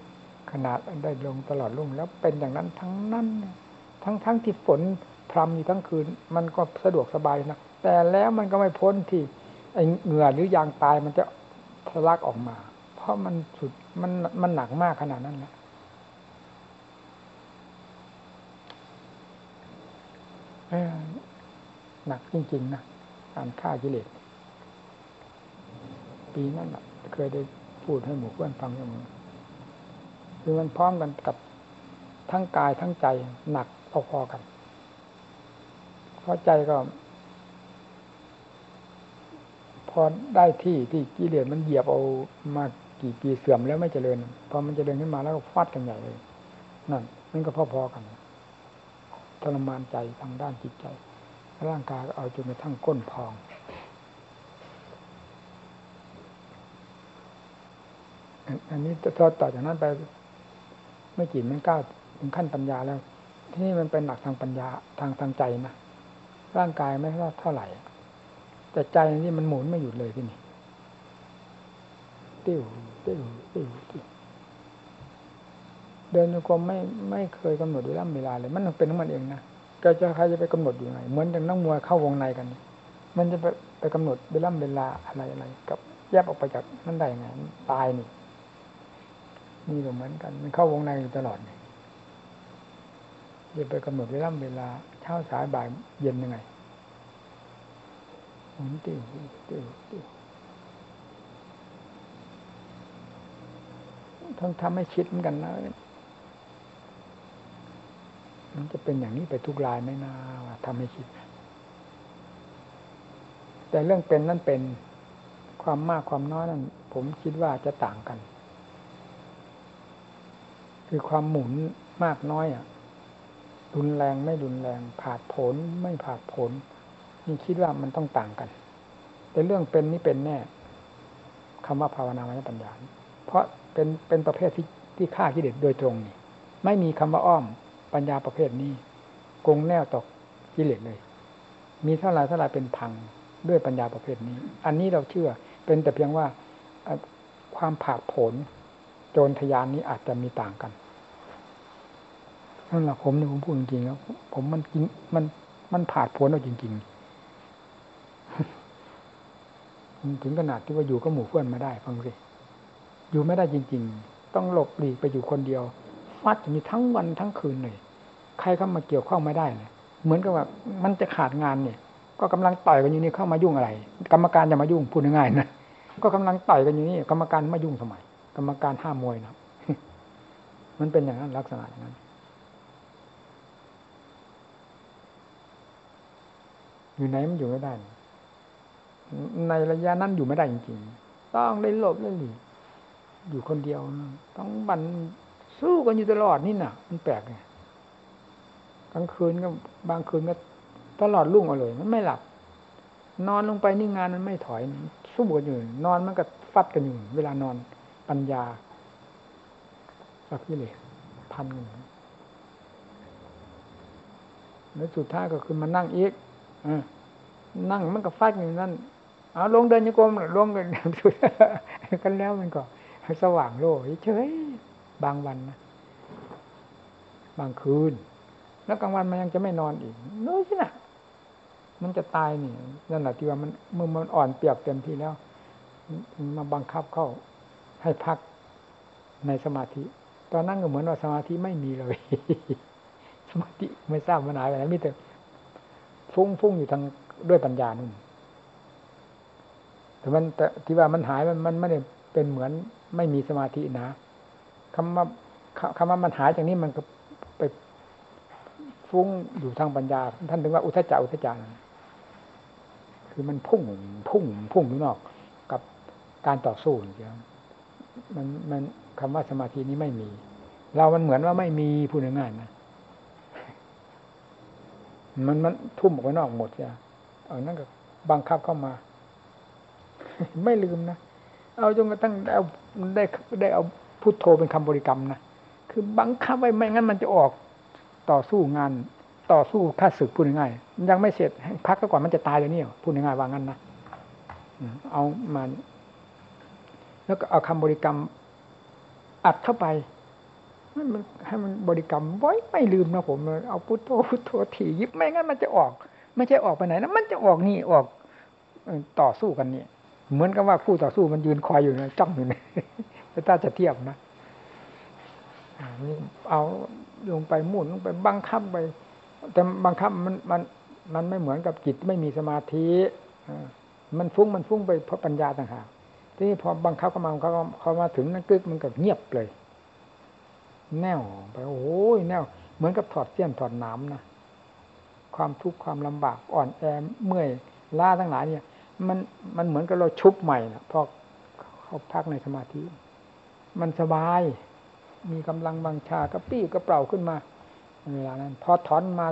ขนาดได้ลงตลอดลุ่งแล้วเป็นอย่างนั้นทั้งนั้นทั้งทั้งที่ฝนพรำอยู่ทั้งคืน มันก็สะดวกสบายนะแต่แล้วมันก็ไม่พ้นที่ไอเหงื่อหรือยางตายมันจะทะลักออกมา เพราะมันสุดมันมันหนักมากขนาดนั้นแหละ หนักจริงๆนะการฆ่ากิเลสปีนั้นเคยได้พูดให้หมู่เพื่อนฟังอย่างนี้คือมันพร้อมกันกับทั้งกายทั้งใจหนักพอๆกันเพราะใจก็พอได้ที่ที่กิเลสมันเหยียบเอามากี่ปีเสื่อมแล้วไม่เจริญพอมันเจริญขึ้นมาแล้วก็ฟาดกันใหญ่เลยนั่นนั่นก็พอๆกันทรมานใจทางด้านจิตใจ ร่างกายก็เอาจนกระทั่งก้นพอง อันนี้พอต่อจากนั้นไปไม่กี่มันก้าวถึงขั้นปัญญาแล้ว ที่นี่มันเป็นหนักทางปัญญาทางทางใจนะร่างกายไม่เท่าไหร่ แต่ใจนี่มันหมุนไม่หยุดเลยที่นี่ติ้วติ้วติ้วติ้วเดินโยกมไม่ไม่เคยกำหนดเวลาเวลาเลย มันเป็นของมันเองนะ ก็จะใครจะไปกำหนดอยู่ไงเหมือนอย่างนักมวยเข้าวงในกัน มันจะไปไปกำหนดเวลาเวลาอะไรอะไร กับแยกออกไปจากนั่นได้ไงตายนี่นี่ก็เหมือนกัน มันเข้าวงในอยู่ตลอดเนี่ยจะไปกำหนดเวลาเวลาเช้าสายบ่ายเย็นยังไงหมุนติ้วติ้วติ้วต้องทำให้คิดเหมือนกันนะ มันจะเป็นอย่างนี้ไปทุกรายไม่น่าว่าทำให้คิด แต่เรื่องเป็นนั่นเป็นความมากความน้อยนั้นผมคิดว่าจะต่างกัน คือความหมุนมากน้อยอะรุนแรงไม่รุนแรงผาดผลไม่ผาดผลนี่คิดว่ามันต้องต่างกัน แต่เรื่องเป็นนี่เป็นแน่คำว่าภาวนามยปัญญา เพราะเป็นเป็นประเภทที่ที่ฆ่ากิเลสโดยตรงนี่ไม่มีคำว่าอ้อม ปัญญาประเภทนี้กงแนวตกกิเลสเลย มีเท่าไรเท่าไรเป็นพังด้วยปัญญาประเภทนี้ อันนี้เราเชื่อ เป็นแต่เพียงว่าความผาดผลโจรทยานนี้อาจจะมีต่างกันนั่นแหละผมเนี่ยผมพูดจริงๆแล้วผมมันจริงมันมันผาดผลเอาจริง ๆ ถึงขนาดที่ว่าอยู่ก็หมู่เพื่อนมาได้ฟังสิอยู่ไม่ได้จริง ๆ ต้องหลบหลีกไปอยู่คนเดียว ฟัดอย่างนี้ทั้งวันทั้งคืนเลย ใครเข้ามาเกี่ยวข้องไม่ได้เลยเหมือนกับว่ามันจะขาดงานเนี่ยก็กำลังต่อยกันอยู่นี่เข้ามายุ่งอะไร กรรมการจะมายุ่งพูดง่ายๆนะก็กำลังต่อยกันอยู่นี่กรรมการมายุ่งทำไมกรรมการห้ามมวยนะมันเป็นอย่างนั้นลักษณะอย่างนั้นอยู่ไหนมันอยู่ไม่ได้ ในระยะนั้นอยู่ไม่ได้จริงๆ ต้องเล่นหลบเล่นหลีอยู่คนเดียว ต้องบัน สู้กันอยู่ตลอดนี่น่ะ มันแปลกไงกลางคืนก็บางคืนก็ตลอดรุ่งเอาเลย มันไม่หลับ นอนลงไปนี่งานมันไม่ถอย สู้กันอยู่ นอนมันก็ฟัดกันอยู่ เวลานอนปัญญาสักที่เลยพันกันแล้วสุดท้ายก็คือมานั่งอีกอนั่งมันก็ฟัดอยู่นั่น เอาลงเดินโยกมลงกันสุดกันแล้วมันก็สว่างโล่เฉย บางวันนะบางคืน แล้วกลางวันมันยังจะไม่นอนอีกนู้สินะมันจะตายนี่นั่นแหละที่ว่ามันเมื่อมันอ่อนเปียกเต็มที่แล้วมาบังคับเข้าให้พักในสมาธิ ตอนนั้นก็เหมือนว่าสมาธิไม่มีเลย สมาธิไม่ทราบมันหายไปไหนมีแต่ฟุ้งฟุ้งอยู่ทางด้วยปัญญานู่นแต่มันแต่ที่ว่ามันหายมันมันไม่ได้เป็นเหมือนไม่มีสมาธินะ คำว่าคำว่ามันหายจากนี้มันก็ไปฟุ้งอยู่ทางปัญญา ท่านถึงว่าอุทจาอุทจารคือมันพุ่งพุ่งพุ่งอยู่นอกกับการต่อสู้อย่างมันมันคำว่าสมาธินี้ไม่มี เรามันเหมือนว่าไม่มีพูดง่ายๆนะมันมันทุ่มออกไปนอกหมดใช่เอานั่นก็บังคับเข้ามา ไม่ลืมนะ เอาจนกระทั่งเอาได้ได้เอา พุทโธเป็นคำบริกรรมนะคือบังคับไว้ไม่งั้นมันจะออกต่อสู้งานต่อสู้ข้าศึกพูดง่ายยังไม่เสร็จพักก่อนมันจะตายเลยนี่พูดง่ายว่างั้นนะเอามาแล้วก็เอาคำบริกรรมอัดเข้าไปมันให้มันบริกรรมไว้ไม่ลืมนะผมเอาพุทโธพุทโธถี่ยิบไม่งั้นมันจะออก ไม่ใช่ออกไปไหนนะมันจะออกนี่ออกต่อสู้กันนี่ เหมือนกับว่าคู่ต่อสู้มันยืนคอยอยู่นะจ้องอยู่นะถ้าจะเทียบนะเอาลงไปมุ่นลงไปบังคับไป แต่บังคับมันมันมันไม่เหมือนกับจิตไม่มีสมาธิมันฟุ้งมันฟุ้งไปเพราะปัญญาต่างหากทีนี้พอบังคับเข้ามาเขาเขามาถึงนั่นกึกมันก็เงียบเลย แน่วไปโอ้ยแน่วเหมือนกับถอดเสี้ยนถอดน้ำนะความทุกข์ความลำบากอ่อนแอเมื่อยล้าทั้งหลายเนี่ย มันมันเหมือนกับเราชุบใหม่นะพอเขาพักในสมาธิ มันสบาย มีกำลังบังชากระปี้กระเป๋าขึ้นมาเวลานั้น พอถอนมา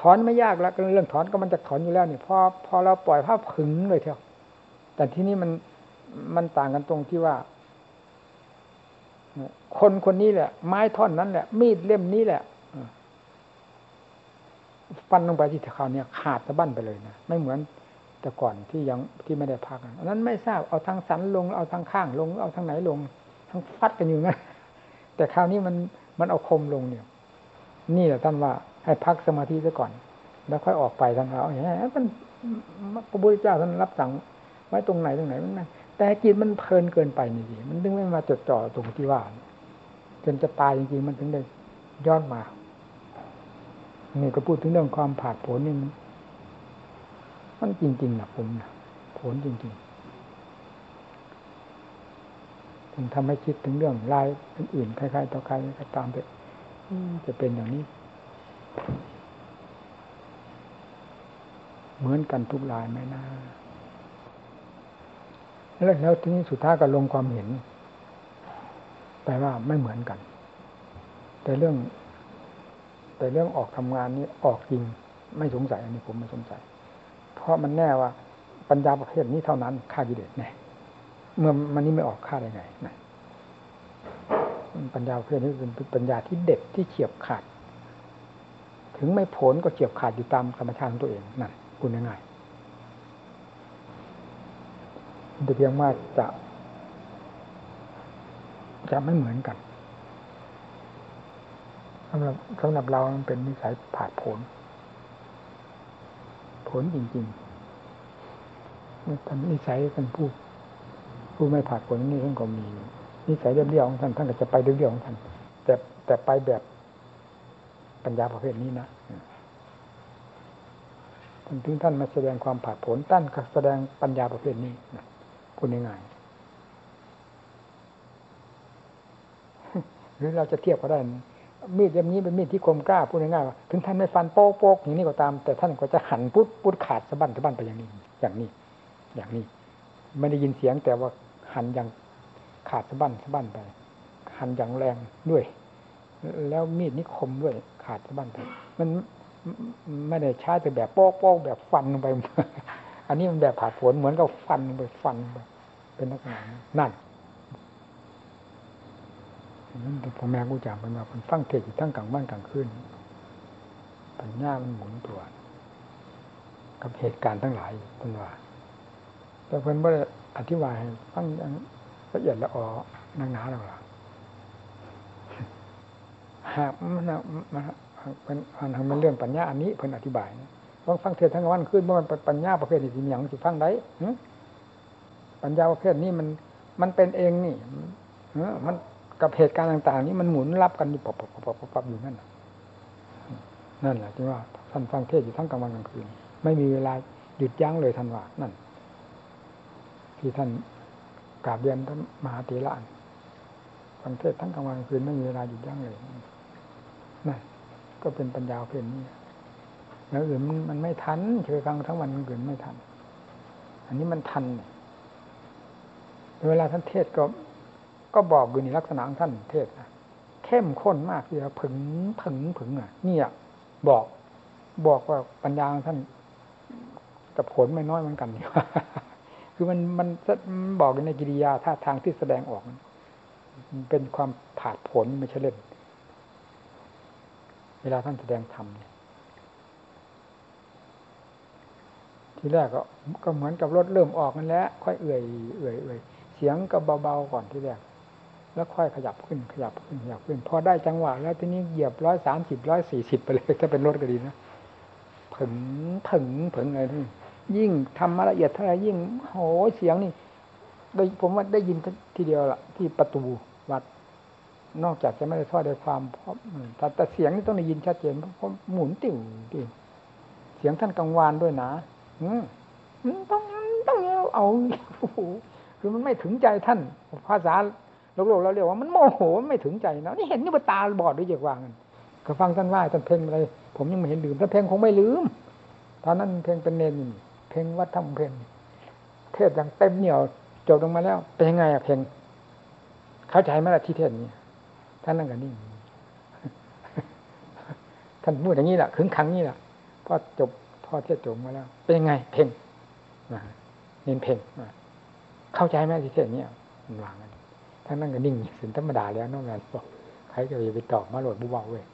ถอนไม่ยากแล้วเรื่องถอนก็มันจะถอนอยู่แล้วเนี่ยพอพอเราปล่อยภาพขึงเลยเถอะแต่ที่นี้มันมันต่างกันตรงที่ว่า คนคนนี้แหละ ไม้ท่อนนั้นแหละ มีดเล่มนี้แหละฟันลงไปที่เขาเนี่ยขาดตะบั้นไปเลยนะไม่เหมือน แต่ก่อนที่ยังที่ไม่ได้พักอันนั้นไม่ทราบเอาทางสันลง เอาทางข้างลง เอาทางไหนลงทั้งฟัดกันอยู่นะแต่คราวนี้มันมันเอาคมลงเนี่ย นี่แหละท่านว่า ให้พักสมาธิซะก่อน แล้วค่อยออกไปท่านว่าเอาอย่างนี้มันพระพุทธเจ้าท่านรับสั่งไว้ตรงไหนตรงไหนมันแต่จิตมันเพลินเกินไปนี่สิมันถึงไม่มาจดจ่อตรงที่ว่าจนจะตายจริงๆมันถึงได้ย้อนมานี่ก็พูดถึงเรื่องความผาดโผนนี่ มันจริงๆนะผมนะผลจริงๆถึงทำให้คิดถึงเรื่องลายอื่นๆใครๆต่อใครก็ตามไปจะเป็นอย่างนี้ เหมือนกันทุกลายไหมนะแล้วแล้วทีนี้สุดท้ายก็ลงความเห็นแปลว่าไม่เหมือนกัน แต่เรื่อง แต่เรื่องออกทำงานนี้ออกจริง ไม่สงสัยอันนี้ผมไม่สงสัย ราะมันแน่ว่าปัญญาประเภทนี้เท่านั้นฆ่ากิเลสแน่เมื่อมันนี้ไม่ออกฆ่าได้ไงนะปัญญาประเภทนี้เป็นปัญญาที่เด็ดที่เฉียบขาด ถึงไม่ผลก็เฉียบขาดอยู่ตามธรรมชาติของตัวเองนั่นคุณยังไงแต่เพียงว่าจะจะไม่เหมือนกันสำหรับสำหรับเรามันเป็นนิสัยผาดผล ผลจริงๆท่านนิสัยเป็นผู้ผู้ไม่ผาดผลนี่ท่านก็มี นิสัยเรียวๆของท่านท่านก็จะไปเรียวๆของท่าน แต่แต่ไปแบบปัญญาประเภทนี้นะถึงท่านมาแสดงความผาดผลท่านก็แสดงปัญญาประเภทนี้พูดง่ายหรือเราจะเทียบก็ได้ มีดเล่มนี้เป็นมีดที่คมกล้าพูดง่ายๆว่าถึงท่านไม่ฟันโป๊กโป๊กอย่างนี้ก็ตาม แต่ท่านก็จะหันพุดพุดขาดสะบั้นสะบั้นไปอย่างนี้ อย่างนี้ อย่างนี้ ไม่ได้ยินเสียงแต่ว่าหันอย่างขาดสะบั้นสะบั้นไป หันอย่างแรงด้วย แล้วมีดนี้คมด้วย ขาดสะบั้นไป มันไม่ได้ใช้แต่แบบโป๊กโป๊กแบบฟันลงไป อันนี้มันแบบผ่าผลเหมือนกับฟันไปฟันไปเป็นลักษณะนั่น พ่อแม่กูจามไปมาเป็นฟังเทศอยู่ทั้งกลางวันกลางคืนปัญญามันหมุนตัว กับเหตุการณ์ทั้งหลายเป็นว่าแต่เพิ่นไม่ได้อธิบายฟังอย่างละเอียดละออนักหนาหรอกหากมันมันเป็นอันมันเรื่องปัญญาอันนี้เพิ่นอธิบายนะฟังฟังเทศทั้งวันขึ้นเมื่อมันปัญญาประเภทนี้สิอย่างสิฟังได้ปัญญาประเภทนี้มันมันเป็นเองนี่มัน กับเหตุการณ์ต่างๆ นี้มันหมุนรับกันอยู่ปบปบปบปบอยู่นั่นนั่นแหละที่ว่าท่านฟังเทศอยู่ทั้งกลางวันกลางคืน ไม่มีเวลาหยุดยั้งเลยท่านว่านั่น ที่ท่านกราบเรียนท่านมหาเถระฟังเทศทั้งกลางวันกลางคืนไม่มีเวลาหยุดยั้งเลยนั่นก็เป็นปัญญาเพียงนี้แล้วอื่นมันไม่ทันเคยฟังทั้งวันกลางคืนไม่ทัน อันนี้มันทันเวลาท่านเทศก็ ก็บอกอยู่ในลักษณะของท่านเทศนะเข้มข้นมากที่จะผึงผึงผึงอะนี่อะบอกบอกว่าปัญญาของท่านกับผลไม่น้อยเหมือนกันคือมันมันบอกในกิริยาท่าทางที่แสดงออกมันเป็นความผาดผลไม่ใช่เล่น เวลาท่านแสดงธรรมเนี่ยทีแรกก็ก็เหมือนกับรถเริ่มออกนั่นแหละค่อยเอื่อยเอื่อยเอื่อยเสียงก็เบาๆก่อนที่แรก แล้วค่อยขยับขึ้นขยับขึ้นขยับขึ้น พอได้จังหวะแล้วทีนี้เหยียบร้อยสามสิบร้อยสี่สิบไปเลยถ้าเป็นรถก็ดีนะผึ่งผึ่งผึ่งอะไรที่ยิ่งทำมาละเอียดเท่าไรยิ่งโหเสียงนี่โดยผมว่าได้ยินทีเดียวละที่ประตูวัด นอกจากจะไม่ได้ทอดได้ความเพราะแต่แต่เสียงนี่ต้องได้ยินชัดเจนเพราะหมุนติ่วติ่วเสียงท่านกังวานด้วยนะอืมต้องต้องเอาโอ้โหคือมันไม่ถึงใจท่านภาษา โลกโลกเราเรียกว่ามันโมโหไม่ถึงใจนะนี่เห็นนี่ว่าตาบอดด้วยเยกว่างันก็ฟังท่านว่าท่านเพลงอะไรผมยังไม่เห็นลืมท่านเพลงคงไม่ลืมตอนนั้นเพลงเป็นเนนเพลงวัดธรรมเพลงเทศอย่างเต็มเหนียวจบลงมาแล้ว เป็นยังไงอะเพลงเข้าใจไหมล่ะที่เทศนี้ท่านนั่งกันนี่ท่านพูดอย่างนี้แหละขึงขังนี่แหละพอจบพอเทศจบมาแล้ว เป็นยังไง เพลงเน้นเพลงเข้าใจไหมที่เทศนี้มันวางกัน ทั้งนั้นก็นิ่งสินธรรมดาแล้วน้องแมนบอกใครจะไปตอบมาโหลดบุบเบาเว้ย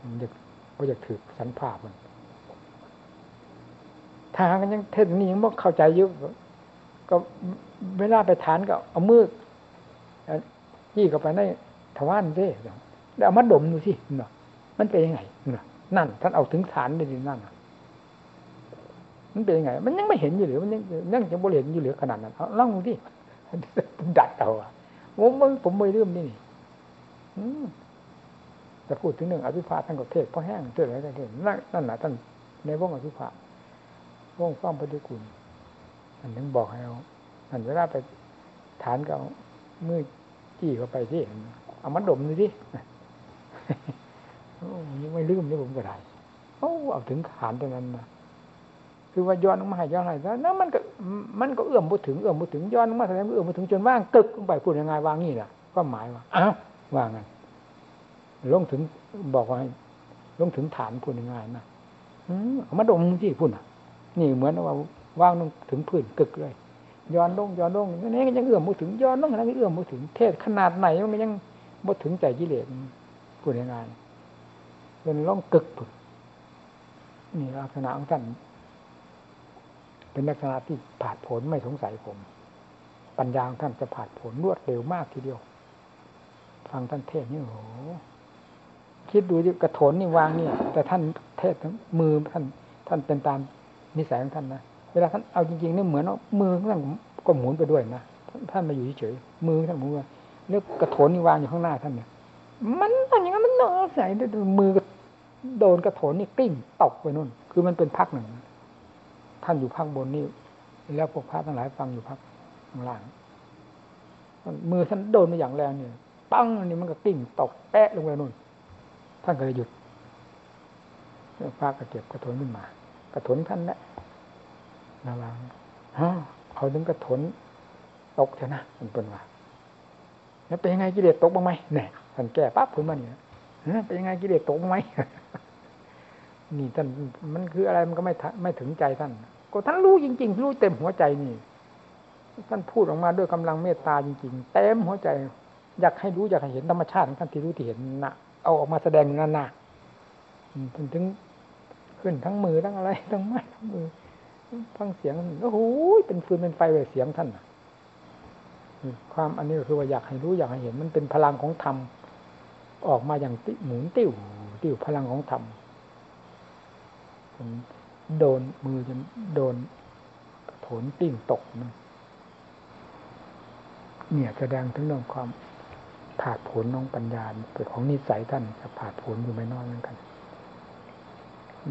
มันจะก็จะถือสันภาพมันทางกันยังเทศนี้ยังไม่เข้าใจยุก็เวลาไปทานก็เอามือยี่เข้าไปในทวารซิแล้วเอามาดมดูสิเนาะมันเป็นยังไงเนาะนั่น ท่านเอาถึงฐานได้ดีนั่นมันเป็นยังไง มันยังไม่เห็นอยู่หรือมันยังยังจะบริเห็นอยู่หรือขนาดนั้นเอาล่องดูที่ดัดเอาอะ ผมผมไม่ลืมนี่จะพูดถึงหนึ่งอภิภาท่านก็เทศเพราะแห้งเทศอะไรก็เทศนั่นนั่นแหละท่านในวงอภิภาวงฟ้องปฏิกุลอันนึงบอกให้เอาอันเวลาไปฐานก็มือจี้เข้าไปที่เอามาดมดูดิยังไม่ลืมนี่ผมก็ได้โอ้เอาถึงขานตรงนั้นนะ คือว่าย้อนลงมาให้ย้อนให้แล้วนั่นมันก็มันก็เอื้อมบุถึงเอื้อมบุถึงย้อนลงมาแสดงเอื้อมบุถึงจนว่างกึกลงไปพูดยังไงวางนี่แหละก็หมายว่าอ้าวว่างันลงถึงบอกว่าลงถึงฐานพูดยังไงนะอามาดมที่พูดน่ะ นี่เหมือนว่าว่างลงถึงพื้นกึกเลยย้อนลงย้อนลงนี่ก็ยังเอื้อมบุถึงย้อนลงนั่นก็เอื้อมบุถึงเทศขนาดไหนมันยังบุถึงใจกิเลสพูดยังไงเป็นล่องกึกพูดนี่ลักษณะของท่าน เป็นลักษณะที่ผาดผลไม่สงสัยผม ปัญญาของท่านจะผาดผลรวดเร็วมากทีเดียว ฟังท่านเทศนี่โอ้โหคิดดูดิกระโถนนี่วางเนี่ย แต่ท่านเทศมือท่าน ท่านเป็นตามนิสัยของท่านนะเวลาท่านเอาจริงๆนี่เหมือนมือท่านก็หมุนไปด้วยนะท่านมาอยู่เฉยมือท่านหมุนเรื่องกระโถนนี่วางอยู่ข้างหน้าท่านเนี่ยมันตอนอย่างนั้นมันนอนใส่มือโดนกระโถนนี่กลิ้งตกไปนู่น คือมันเป็นพักหนึ่ง ท่านอยู่ภาคบนนี่แล้วพวกพระทั้งหลายฟังอยู่พักข้างล่างมือท่านโดนมาอย่างแรงเนี่ยปั้งนี่มันก็กลิ้งตกแปะลงไปนู่น ท่านก็เลยหยุดพระก็เก็บกระถนขึ้นมา กระถนท่านแหละระวังฮะเขาถึงกระถนตกเถอะนะมันเป็นว่าแล้วเป็นยังไงกิเลสตกบ้างไหมเนี่ยท่านแก้ปั๊บพื้นมาเนี่ยเป็นยังไงกิเลสตกบ้างไหม นี่ท่านมันคืออะไรมันก็ไม่ไม่ถึงใจท่าน ก็ท่านรู้จริง ๆ รู้เต็มหัวใจนี่ ท่านพูดออกมาด้วยกำลังเมตตาจริง ๆ เต็มหัวใจ อยากให้รู้อยากให้เห็นธรรมชาติของท่านที่รู้ที่เห็นนะเอาออกมาแสดงนั่นนะถึงถึงขึ้นทั้งมือทั้งอะไรทั้งไม้ทั้งมือฟังเสียงโอ้โหเป็นฟืนเป็นไฟเลยเสียงท่านความอันนี้ก็คือว่าอยากให้รู้อยากให้เห็น มันเป็นพลังของธรรมออกมาอย่างติหมุนติ้วติ้วพลังของธรรม โดนมือจนโดนโถนติ้งตกมันเนี่ยแสดงถึงเรื่องความผาดผลน้องปัญญาเกิดของนิสัยท่านจะผาดผลอยู่ไม่น้อยเหมือนกัน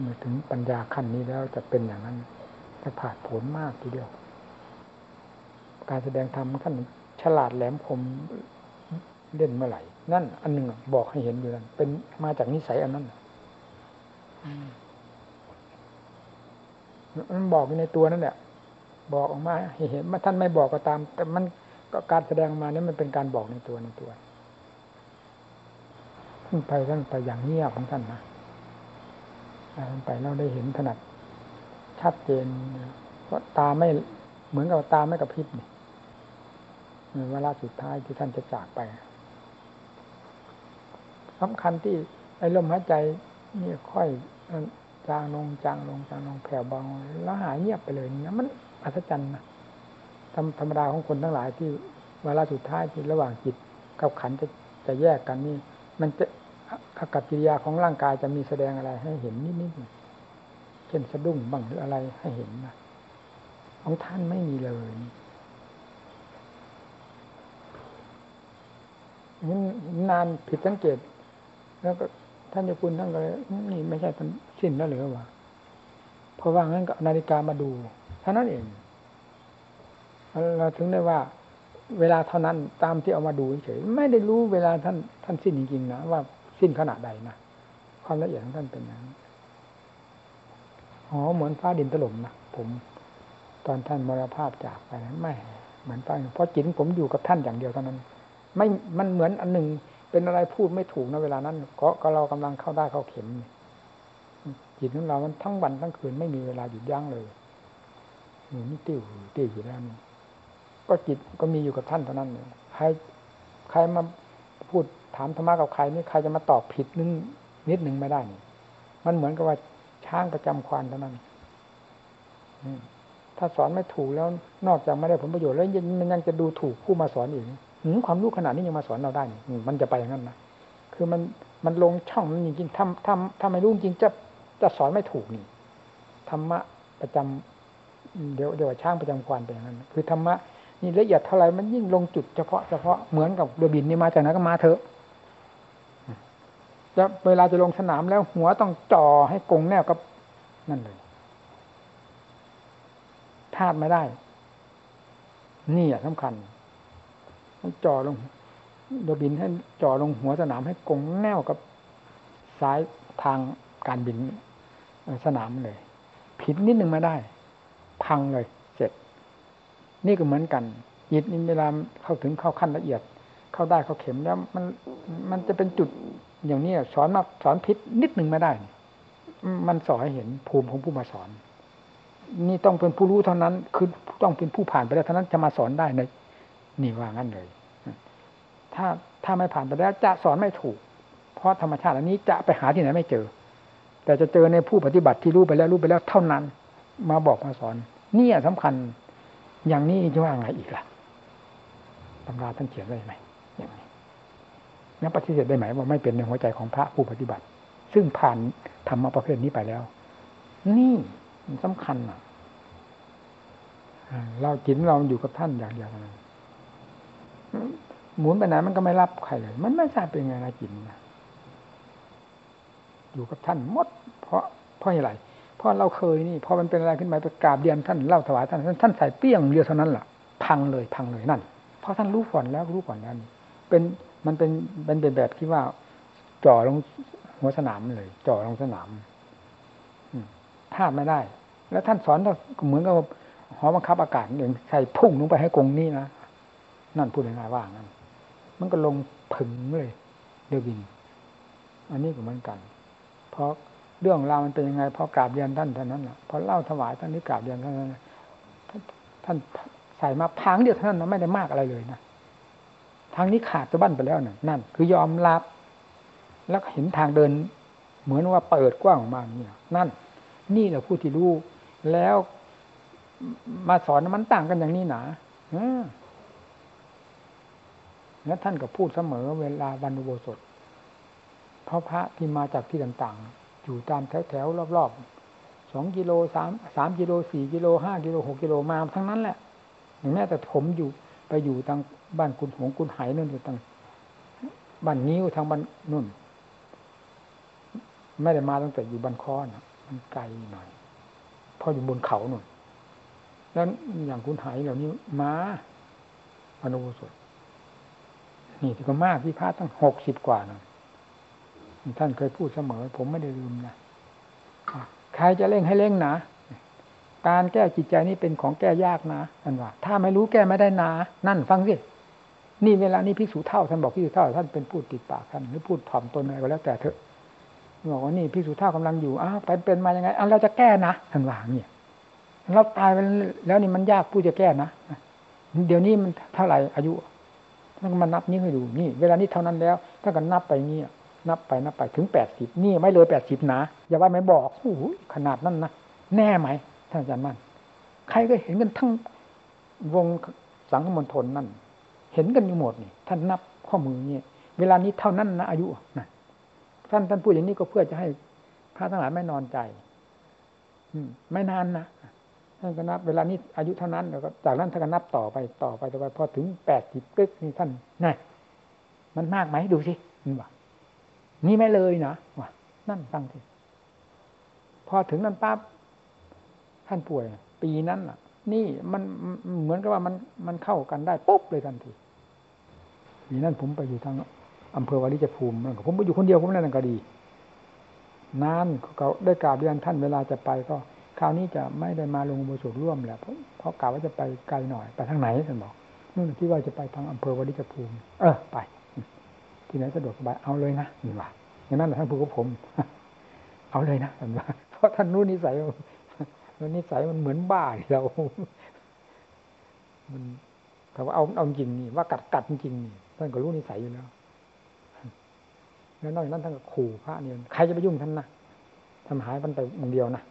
เมื่อถึงปัญญาขั้นนี้แล้วจะเป็นอย่างนั้น จะผาดผลมากทีเดียว การแสดงธรรมท่านฉลาดแหลมคมเล่นเมื่อไหร่ นั่น อันหนึ่งบอกให้เห็นอยู่นั่นเป็นมาจากนิสัยอันนั้นมั มันบอกอยู่ในตัวนั่นแหละ บอกออกมาเห็นมาท่านไม่บอกก็ตาม แต่มันก็การแสดงมานี่มันเป็นการบอกในตัวในตัวท่านไปท่านไปอย่างเงียบของท่านนะท่านไปเราได้เห็นถนัดชัดเจนเพราะตาไม่เหมือนกับตาไม่กระพริบนี่เวลาสุดท้ายที่ท่านจะจากไปสำคัญที่ไอ้ลมหายใจนี่ค่อย จางลงจางลงจางลงแผ่วเบาแล้วหายเงียบไปเลยนี่มันอัศจรรย์นะธรรมธรรมดาของคนทั้งหลายที่เวลาสุดท้ายที่ระหว่างจิตกับขันจะจะแยกกันนี่ มันจะอากับกิริยาของร่างกายจะมีแสดงอะไร ให้เห็นนิดๆเช่นสะดุ้งบ้างหรืออะไรให้เห็นนะของท่านไม่มีเลยนานผิดสังเกต แล้วก็ท่านจะคุณท่านก็เลยนี่ไม่ใช่ท่าน สิ้นแล้วหรือวะเพราะว่างั้นก็นาฬิกามาดูเท่านั้นเองเราถึงได้ว่า เวลาเท่านั้นตามที่เอามาดูเฉยไม่ได้รู้เวลาท่านท่านสิ้นจริงๆนะว่าสิ้นขนาดใดนะความละเอียดของท่านเป็นอย่างนั้นอ๋อเหมือนฟ้าดินถล่มนะผม ตอนท่านมรณภาพจากไปนะไม่เหมือนฟ้าเพราะจิตผมอยู่กับท่านอย่างเดียวเท่านั้น ไม่มันเหมือนอันหนึ่งเป็นอะไรพูดไม่ถูกนะเวลานั้นก็ก็เรากำลังเข้าได้เข้าเข็ม จิตของเรามันทั้งวันทั้งคืนไม่มีเวลาหยุดยั้งเลยหนูนี่ติ้วติ้วอยู่แล้วนี่ก็จิตก็มีอยู่กับท่านเท่านั้นเลยใครใครมาพูดถามธรรมะกับใครนี่ใครจะมาตอบผิดนึงนิดหนึ่งไม่ได้นี่มันเหมือนกับว่าช้างประจำควานเท่านั้นถ้าสอนไม่ถูกแล้วนอกจากไม่ได้ผลประโยชน์แล้วมันยังจะดูถูกผู้มาสอนอีกความรู้ขนาดนี้ยังมาสอนเราได้ มันจะไปอย่างนั้นนะคือมันมันลงช่องมันจริงๆทำทำทำไม่รู้จริงจะ จะสอนไม่ถูกนี่ธรรมะประจำเดี๋ยวเดี๋ยวช่างประจำควานไปอย่างนั้น คือธรรมะนี่ละเอียดเท่าไรมันยิ่งลงจุดเฉพาะเฉพาะเหมือนกับเรือบินนี่มาจากไหนก็มาเถอะจะเวลาจะลงสนามแล้วหัวต้องจ่อให้กงแนวกับนั่นเลยพลาติไม่ได้ นี่อะสำคัญจ่อลงโดบินให้จ่อลงหัวสนามให้กงแนวกับซ้ายทางการบิน สนามเลย ผิดนิดนึงไม่ได้ พังเลยเสร็จ นี่ก็เหมือนกันจิตนี่เวลาเข้าถึงเข้าขั้นละเอียด เข้าได้เข้าเข็มแล้ว มันมันจะเป็นจุดอย่างนี้สอนมาสอนพิษนิดหนึ่งไม่ได้ มันสอนให้เห็นภูมิของผู้มาสอน นี่ต้องเป็นผู้รู้เท่านั้น คือต้องเป็นผู้ผ่านไปแล้วเท่านั้นจะมาสอนได้ในนี่ว่างั้นเลยถ้าถ้าไม่ผ่านไปแล้วจะสอนไม่ถูก เพราะธรรมชาติอันนี้จะไปหาที่ไหนไม่เจอ แต่จะเจอในผู้ปฏิบัติที่รู้ไปแล้วรู้ไปแล้วเท่านั้น มาบอกมาสอนนี่สำคัญ อย่างนี้จะว่าไงอีกล่ะตำราท่านเขียนไว้ไหมอย่างนี้นับปฏิเสธได้ไหมว่าไม่เป็นในหัวใจของพระผู้ปฏิบัติ ซึ่งผ่านธรรมประเภทนี้ไปแล้ว นี่มันสำคัญอะเราจิตเราอยู่กับท่านอย่างเดียวนั้นหมุนไปไหนมันก็ไม่รับใครเลย มันไม่ทราบเป็นไงนะจิตนะ อยู่กับท่านหมด เพราะเพราะอะไรเพราะเราเคยนี่พอมันเป็นอะไรขึ้นมาไปกราบเรียนท่านเล่าถวายท่านท่านใส่เปี้ยงเรียวเท่านั้นแหละพังเลยพังเลยนั่น เพราะท่านรู้ก่อนแล้วรู้ก่อนนั้นเป็นมันเป็นเป็นแบบที่ว่าจ่อลงหัวสนามเลย จ่อลงสนามพลาดไม่ได้ แล้วท่านสอนก็เหมือนกับหอบังคับอากาศอย่างใส่พุ่งลงไปให้กงนี่นะนั่นพูดง่ายๆว่างั้นมันก็ลงผึ่งเลยเดือบิน อันนี้ก็เหมือนกัน เพราะเรื่องราวมันเป็นยังไงพอกราบเรียนท่านเท่านั้นแหละพอเล่าถวายท่านนี้กราบเรียนท่านนั้นท่านใส่มาพังเดียวท่านั้นไม่ได้มากอะไรเลยนะทางนี้ขาดจะบั้นไปแล้วน่ะนั่น คือยอมรับ แล้วเห็นทางเดิน เหมือนว่าเปิดกว้างออกมาเนี่ยนั่น นี่แหละผู้ที่รู้แล้วมาสอนมันต่างกันอย่างนี้หนาแล้วท่านก็พูดเสมอเวลาวันอุโบสถ เพราะพระที่มาจากที่ต่างๆ อยู่ตามแถวๆรอบๆสองกิโลสามสามกิโลสี่กิโลห้ากิโลหกกิโลมาทั้งนั้นแหละแม้แต่ผมอยู่ไปอยู่ทางบ้านคุณหงคุณไหนั่นอยู่ทางบ้านนิ้วทางบ้านนุ่น ไม่ได้มาตั้งแต่อยู่บ้านคอนมันไกลหน่อยพออยู่บนเขาหน่อยแล้วอย่างคุณไหเหล่านี้มาอนุโสถนี่ที่ก็มากที่พระตั้งหกสิบกว่านะ ท่านเคยพูดเสมอ ผมไม่ได้ลืมนะใครจะเร่งให้เร่งนะการแก้จิตใจนี่เป็นของแก้ยากนะท่านว่า ถ้าไม่รู้แก้ไม่ได้นะนั่นฟังสินี่เวลานี้พิสูจเท่าท่านบอกพิสูจเท่าท่านเป็นพูดติดปากท่านหรือพูดถ่อมตนอะไรก็แล้วแต่เถอะบอกว่านี่พิสูจเท่ากำลังอยู่อ้าวไปเป็นมายังไงเอาเราจะแก้นะท่านว่าเนี่ยเราตายไปแล้วนี่มันยากผู้จะแก้นะเดี๋ยวนี้มันเท่าไหร่อายุท่านมานับนี้ให้ดูนี่ เวลานี้เท่านั้นแล้วถ้ากันนับไปเนี่ นับไปนับไปถึงแปดสิบนี่ไม่เลยแปดสิบนะอย่าว่าไม่บอกโอ้โหขนาดนั้นนะแน่ไหมท่านอาจารย์มั่นใครก็เห็นกันทั้งวงสังฆมณฑลนั่น เห็นกันอยู่หมดนี่ ท่านนับข้อมือเนี่ยเวลานี้เท่านั้นนะอายุนะท่านท่านพูดอย่างนี้ก็เพื่อจะให้พระทั้งหลายไม่นอนใจ อืม ไม่นานนะท่านก็นับ เวลานี้อายุเท่านั้นแล้วก็จากนั้นท่านก็นับต่อไปต่อไปต่อไปพอถึงแปดสิบกึกนี่ท่านนี่มันมากไหมดูสิมันว่า นี่ไม่เลยนะว่านั่นฟังสิพอถึงนั้นปั๊บท่านป่วย ปีนั้นอะ นี่มันเหมือนกับว่ามันมันเข้ากันได้ปุ๊บเลยทันทีปีนั้นผมไปอยู่ทางอำเภอวาริจภูมิผมไปอยู่คนเดียวผมนั่นก็ดีนานเขาได้กราบเรียนท่านเวลาจะไปก็คราวนี้จะไม่ได้มาลงบุญสุรร่วมแหละเพราะกล่าวว่าจะไปไกลหน่อย ไปทางไหนท่านบอกนู่นที่ว่าจะไปทางอำเภอวาริจภูมิ เออไป ที่ไหนสะดวกสบายเอาเลยนะนี่ว่าอย่างนั้นแหละท่านพูดกับผม เอาเลยนะท่านว่าเพราะท่านรู้นิสัยนิสัยมันเหมือนบ้าเรา มันแต่ว่าเอาเอาจริงนี่ว่ากัดกัดจริงนี่ท่านก็รู้นิสัยอยู่แล้วแล้วนอกจากนั้นท่านก็ขู่พระเนี่ยใครจะไปยุ่งท่านนะทำหายมันไปองเดียวนะ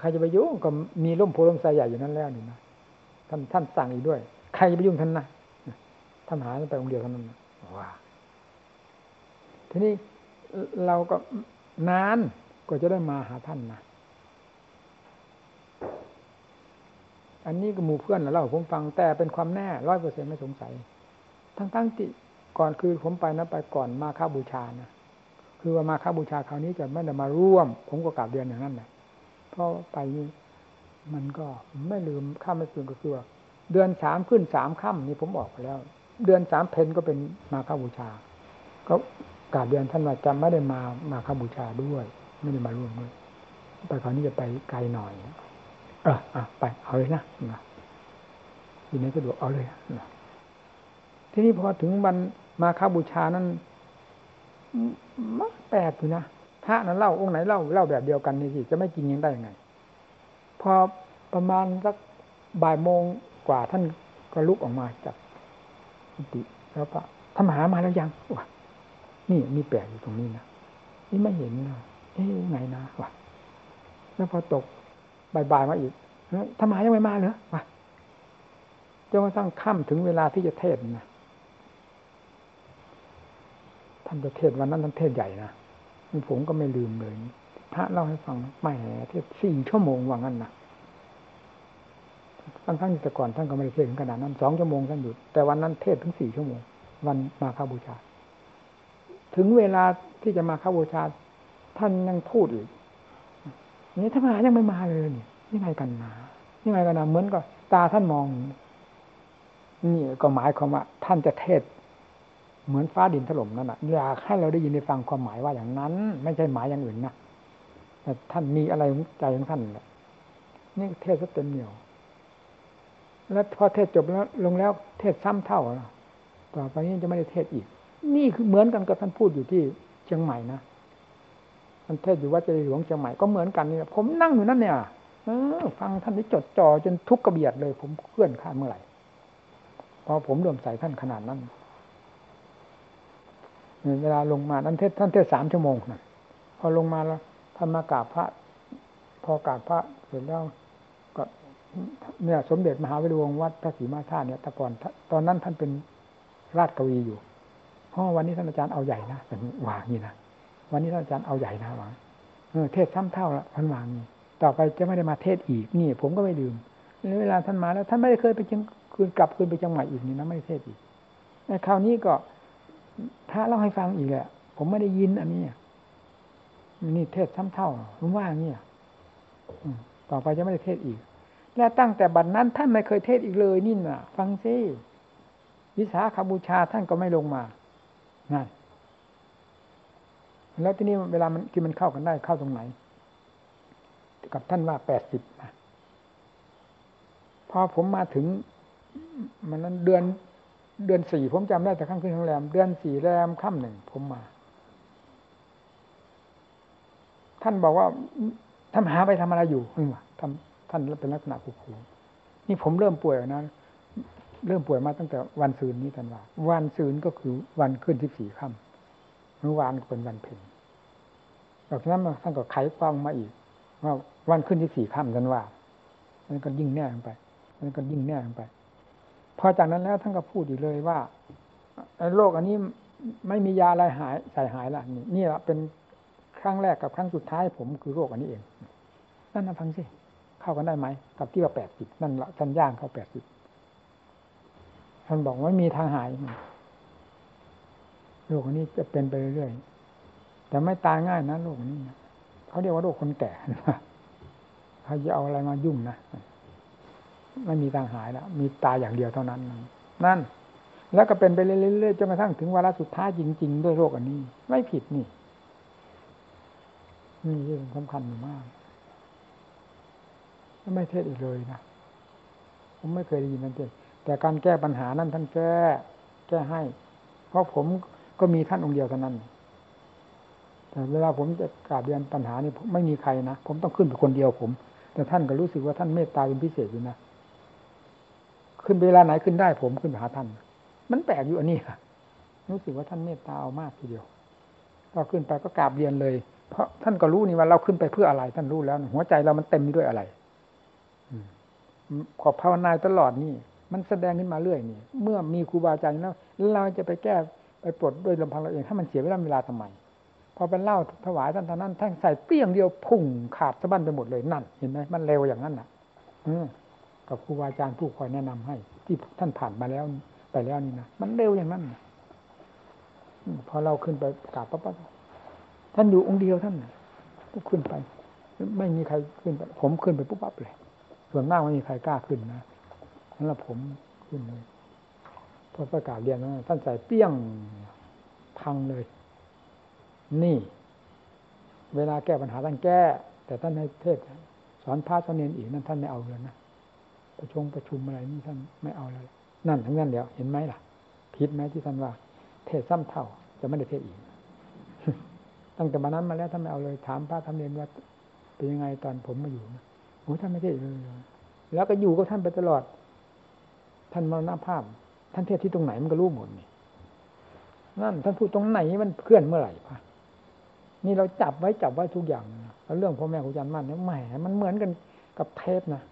ใครจะไปยุ่งก็มีร่มโพล่มไทรใหญ่อยู่นั่นแล้วนี่นะท่านท่านสั่งอีกด้วย ใครจะไปยุ่งท่านนะท่านหายมันไปองเดียวเท่านั้นว้า ทีนี้เราก็นานก็จะได้มาหาท่านนะอันนี้ก็หมู่เพื่อนเล่าผมฟังแต่เป็นความแน่ร้อยเปอร์เซ็นไม่สงสัย ทั้งทั้งที่ก่อนคือผมไปนะไปก่อนมาค่าบูชานะคือว่ามาค่าบูชาคราวนี้จะไม่ได้มาร่วม ผมก็กลับเดือนอย่างนั้นแหละเพราะไปมันก็ไม่ลืมข้ามไม่คืนก็คือว่าเดือนสามขึ้นสามค่ำนี่ผมบอกไปแล้ว เดือนสามเพนก็เป็นมาฆบูชา ก็ กาบเดือนท่านว่าจำไม่ได้มามาฆบูชาด้วย ไม่ได้มาร่วมด้วยไปคราวนี้จะไปไกลหน่อยเอออะไปเอาเลยนะทีนี้ก็ดูเอาเลยนะทีนี้พอถึงวันมาฆบูชานั้นมันแปลกอยู่นะพระนั้นเล่าองค์ไหนเล่าเล่าแบบเดียวกันนี่สิจะไม่กินยังได้ยังไง พอประมาณสักบ่ายโมงกว่าท่านก็ลุกออกมาจากกุฏิแล้วก็ทำหามาแล้วยังวะ นี่มีแปลกอยู่ตรงนี้นะนี่ไม่เห็นนะเอ๊ะไงนะวะแล้วพอตกบ่ายๆมาอีกทำหายังไม่มาเหรอวะจนกระทั่งค่ำถึงเวลาที่จะเทศนะท่านจะเทศวันนั้นท่านเทศใหญ่นะผมก็ไม่ลืมเลย พระเล่าให้ฟังไม่แหเทศสี่ชั่วโมงว่างั้นนะทั้งทั้งแต่ก่อนท่านก็ไม่ได้เทศถึงขนาดนั้นสองชั่วโมงท่านหยุดแต่วันนั้นเทศถึงสี่ชั่วโมง วันมาคาบูชา ถึงเวลาที่จะมาคาบูชา ท่านยังพูดอีกนี่ถ้ามายังไม่มาเลยนี่ยังไงกันนะยังไงกันนะเหมือนกับตาท่านมอง นี่ก็หมายความว่า ท่านจะเทศ เหมือนฟ้าดินถล่มนั่นแหะอยากให้เราได้ยินได้ฟังความหมายว่าอย่างนั้น ไม่ใช่หมายอย่างอื่นนะแต่ท่านมีอะไรใจของท่านแหละนี่เทศเต็มเหนียว แล้วพอเทศจบแล้วลงแล้วเทศซ้ำเท่าต่อไปนี้จะไม่ได้เทศอีก นี่คือเหมือนกันกับท่านพูดอยู่ที่เชียงใหม่นะท่านเทศอยู่วัดเจดีย์หลวงเชียงใหม่ก็เหมือนกันนี่ผมนั่งอยู่นั่นเนี่ยเออฟังท่านนี้จดจ่อจนทุกกระเบียดเลย ผมเคลื่อนข้ามเมื่อไหร่พอผมรวมใส่ท่านขนาดนั้นเวลาลงมานั้นเทศท่านเทศสามชั่วโมงนะพอลงมาแล้วท่านมากราบพระ พอกราบพระเสร็จแล้วก็เนี่ย สมเด็จมหาวิรวงวัดพระศรีมาธาตุเนี่ยแต่ก่อนตอนนั้นท่านเป็นราชกวีอยู่ พราะวันนี้ท่านอาจารย์เอาใหญ่นะแต่วางนี่นะวันนี้ท่านอาจารย์เอาใหญ่นะวางเออเทศซ้ำเท่าละท่านวางนี่ต่อไปจะไม่ได้มาเทศอีกนี่ ผมก็ไม่ลืมเวลาท่านมาแล้วท่านไม่ได้เคยไปเชียงคืนกลับคืนไปจังหวัดอีกนี่นะไม่เทศอีกในคราวนี้ก็พระเล่าให้ฟังอีกแหละผมไม่ได้ยินอันนี้นี่เทศซ้ำเท่าผมว่าอย่างนี้ต่อไปจะไม่ได้เทศอีก และตั้งแต่บัดนนั้นท่านไม่เคยเทศอีกเลยนี่นะฟังซิวิสาขาบูชาท่านก็ไม่ลงมา นั่นแล้วที่นี่เวลามันที่มันเข้ากันได้เข้าตรงไหน กับท่านว่าแปดสิบนะพอผมมาถึง มันนั้นเดือนเดือนสี่ผมจำได้แต่ข้างขึ้นโรงแรม เดือนสี่แรมค่ำหนึ่งผมมา ท่านบอกว่าท่านหาไปทำอะไรอยู่นี่วะทำท่านเป็นลักษณะขู่นี่ผมเริ่มป่วยนะ เริ่มป่วยมาตั้งแต่วันซืนนี้ท่านว่าวันซืนก็คือวันขึ้นที่สี่ค่ำเมื่อวานก็เป็นวันเพ็ญหลังจากนั้นมาท่านก็ไขความมาอีกว่าวันขึ้นที่สี่ค่ำท่านว่ามันก็ยิ่งแน่ลงไปมันก็ยิ่งแน่ลงไปพอจากนั้นแล้วท่านก็พูดอีกเลยว่าโรคอันนี้ไม่มียาอะไรหายใส่หายละนี่นี่ละเป็นครั้งแรกกับครั้งสุดท้ายผมคือโรคอันนี้เอง นั่นนะฟังสิเข้ากันได้ไหมกับที่ว่าแปดสิบนั่นละท่านย่างเข้าแปดสิบ ท่านบอกว่ามีทางหายโรคนนี้จะเป็นไปเรื่อยๆแต่ไม่ตายง่ายนะโรคนี้เขาเรียกว่าโรคคนแก่ใครจะเอาอะไรมายุ่งนะไม่มีทางหายแล้วมีตายอย่างเดียวเท่านั้น นั่น แล้วก็เป็นไปเรื่อยๆจนกระทั่งถึงวาระสุดท้ายจริง ๆ ด้วยโรคอันนี้ ไม่ผิดนี่นี่เรื่องสำคัญมากไม่เทศอีกเลยนะผมไม่เคยได้ยินนั่นเอง แต่การแก้ปัญหานั้นท่านแก้แก้ให้ เพราะผมก็มีท่านองค์เดียวเท่านั้น แต่เวลาผมจะกราบเรียนปัญหานี่ไม่มีใครนะผมต้องขึ้นเป็นคนเดียวผม แต่ท่านก็รู้สึกว่าท่านเมตตาเป็นพิเศษอยู่นะขึ้นเวลาไหนขึ้นได้ผมขึ้นหาท่าน มันแปลกอยู่อันนี้ค่ะรู้สึกว่าท่านเมตตาเอามากทีเดียวพอขึ้นไปก็กราบเรียนเลย เพราะท่านก็รู้นี่ว่าเราขึ้นไปเพื่ออะไร ท่านรู้แล้ว หัวใจเรามันเต็มด้วยอะไรขอบภาวนาตลอดนี่ มันแสดงขึ้นมาเรื่อยนี่ เมื่อมีครูบาอาจารย์แล้วเราจะไปแก้ไปปลดด้วยลำพังเราเอง ถ้ามันเสียเวลาเวลาทำไม พอเป็นเล่าถวายท่านท่านนั้นท่านใส่เปรี้ยงเดียวพุ่งขาดสะบั้นไปหมดเลยนั่น เห็นไหมมันเร็วอย่างนั้นน่ะ อืกับครูบาอาจารย์ผู้คอยแนะนำให้ ที่ท่านผ่านมาแล้วไปแล้วนี่นะมันเร็วอย่างนั้นพอเราขึ้นไปกราบปั๊บท่านอยู่องค์เดียวท่านก็ขึ้นไป ไม่มีใครขึ้นไปผมขึ้นไปปุ๊บปั๊บเลยส่วนมากไม่มีใครกล้าขึ้นนะ แหละผมขึ้นเลยพอประกาศเรียนนะท่านใส่เปี้ยงพังเลย นี่ เวลาแก้ปัญหาท่านแก้ แต่ท่านให้เทศสอนพระสอนเนนอีกนั่นท่านไม่เอาเลยนะประชุมประชุมอะไรนี่ท่านไม่เอาเลยนั่นทั้งนั้นเดียวเห็นไหมล่ะผิดไหมที่ท่านว่า เทศซ้ำเท่า จะไม่ได้เทศอีกตั้งแต่มานั้นมาแล้วท่านไม่เอาเลยถามพระทำเนียนว่าเป็นยังไงตอนผมมาอยู่โอ้ท่านไม่เทศเลยแล้วก็อยู่กับท่านไปตลอด ท่านมรณภาพ ท่านเทศที่ตรงไหนมันก็รู้หมดนี่นั่นท่านพูดตรงไหนมันเคลื่อนเมื่อไหร่พะนี่เราจับไว้จับไว้ทุกอย่างแล้วเรื่องพ่อแม่ครูอาจารย์มั่นเนี่ยแหมมันเหมือนกันกับเทปนะ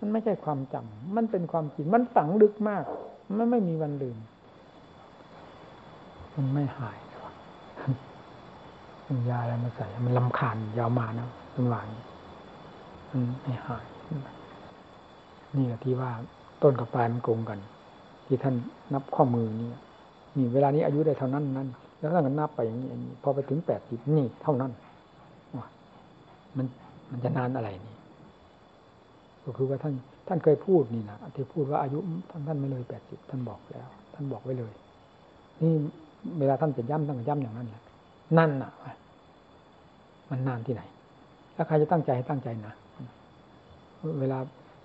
มันไม่ใช่ความจำมันเป็นความจริงมันฝังลึกมาก มันไม่มีวันลืม มันไม่หายมันยาอะไรมาใส่ มันลำคาญยาวมานะเป็นหวานมันไม่หาย นี่แหละที่ว่า ต้นกับปลายมันโกงกัน ที่ท่านนับข้อมือนี่นี่เวลานี้อายุได้เท่านั้นนั้น แล้วท่านก็นับไปอย่างนี้อย่างนี้พอไปถึงแปดสิบนี่เท่านั้นมันมันจะนานอะไรนี่ ก็คือว่าท่าน ท่านเคยพูดนี่นะที่พูดว่าอายุท่านท่านไม่เลยแปดสิบท่านบอกแล้ว ท่านบอกไว้เลย นี่เวลาท่านจะย้ำท่านก็ย้ำอย่างนั้นแหละนั่นน่ะ มันนานที่ไหนแล้วใครจะตั้งใจให้ตั้งใจนะ เวลา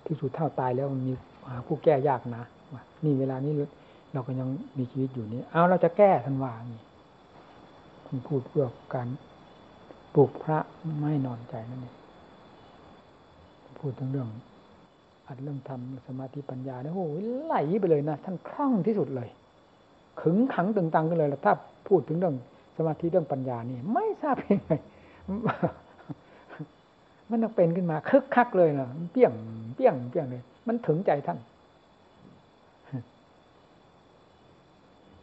ที่สุดเท่าตายแล้วมันมี ผู้แก้ยากนะนี่เวลานี้เราก็ยังมีชีวิตอยู่นี้เอาเราจะแก้ท่านว่านี่ท่านพูดเพื่อการปลุกพระไม่นอนใจนั่นเองพูดถึงเรื่องอัดเรื่องธรรมสมาธิปัญญาเนี่ยโอ้โหไหลไปเลยนะท่านคล่องที่สุดเลย ขึงขังตึงตังกันเลยแล้วถ้าพูดถึงเรื่องสมาธิเรื่องปัญญานี่ ไม่ทราบยังไงมันต้องเป็นขึ้นมาคึกคักเลยนะเปี้ยงเปี้ยงเปี้ยงเลย มันถึงใจท่าน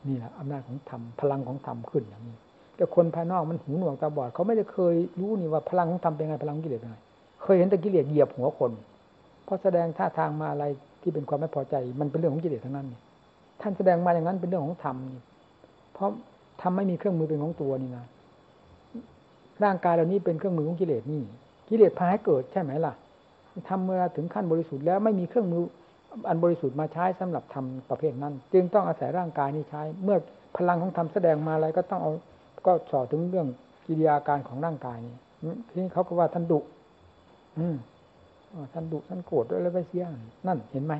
นี่แหละอำนาจของธรรมพลังของธรรมขึ้นอย่างนี้ แต่คนภายนอกมันหูหนวกตาบอดเขาไม่ได้เคยรู้นี่ว่าพลังของธรรมเป็นไงพลังกิเลสเป็นไงเคยเห็นแต่กิเลสเหยียบหัวคนเพราะแสดงท่าทางมาอะไรที่เป็นความไม่พอใจ มันเป็นเรื่องของกิเลสทั้งนั้นนี่ท่านแสดงมาอย่างนั้นเป็นเรื่องของธรรมนี่เพราะทำไม่มีเครื่องมือเป็นของตัวนี่นะร่างกายเหล่านี้เป็นเครื่องมือของกิเลสนี่ กิเลสพาให้เกิดใช่ไหมล่ะ ทำเมื่อถึงขั้นบริสุทธิ์แล้วไม่มีเครื่องมืออันบริสุทธิ์มาใช้สำหรับทำประเภทนั้น จึงต้องอาศัยร่างกายนี้ใช้ เมื่อพลังของธรรมแสดงมาอะไรก็ต้องเอาก็สอถึงเรื่องกิริยาการของร่างกายนี่ทีนี้เขาก็ว่าท่านดุ อืมท่านดุท่านโกรธอะไรไปเสียนั่นเห็นไหม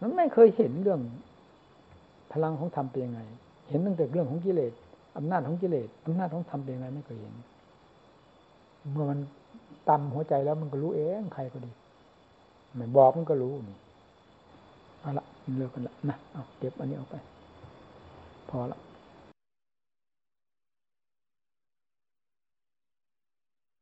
มันไม่เคยเห็นเรื่องพลังของธรรมเป็นยังไง เห็นตั้งแต่เรื่องของกิเลสอำนาจของกิเลสอำนาจของธรรมเป็นยังไงไม่เคยเห็น เมื่อมัน ตำหัวใจแล้วมันก็รู้เองใครก็ดีไม่บอกมันก็รู้นี่เอาละเลิกกันละนะเอาเก็บอันนี้ออกไป พอละ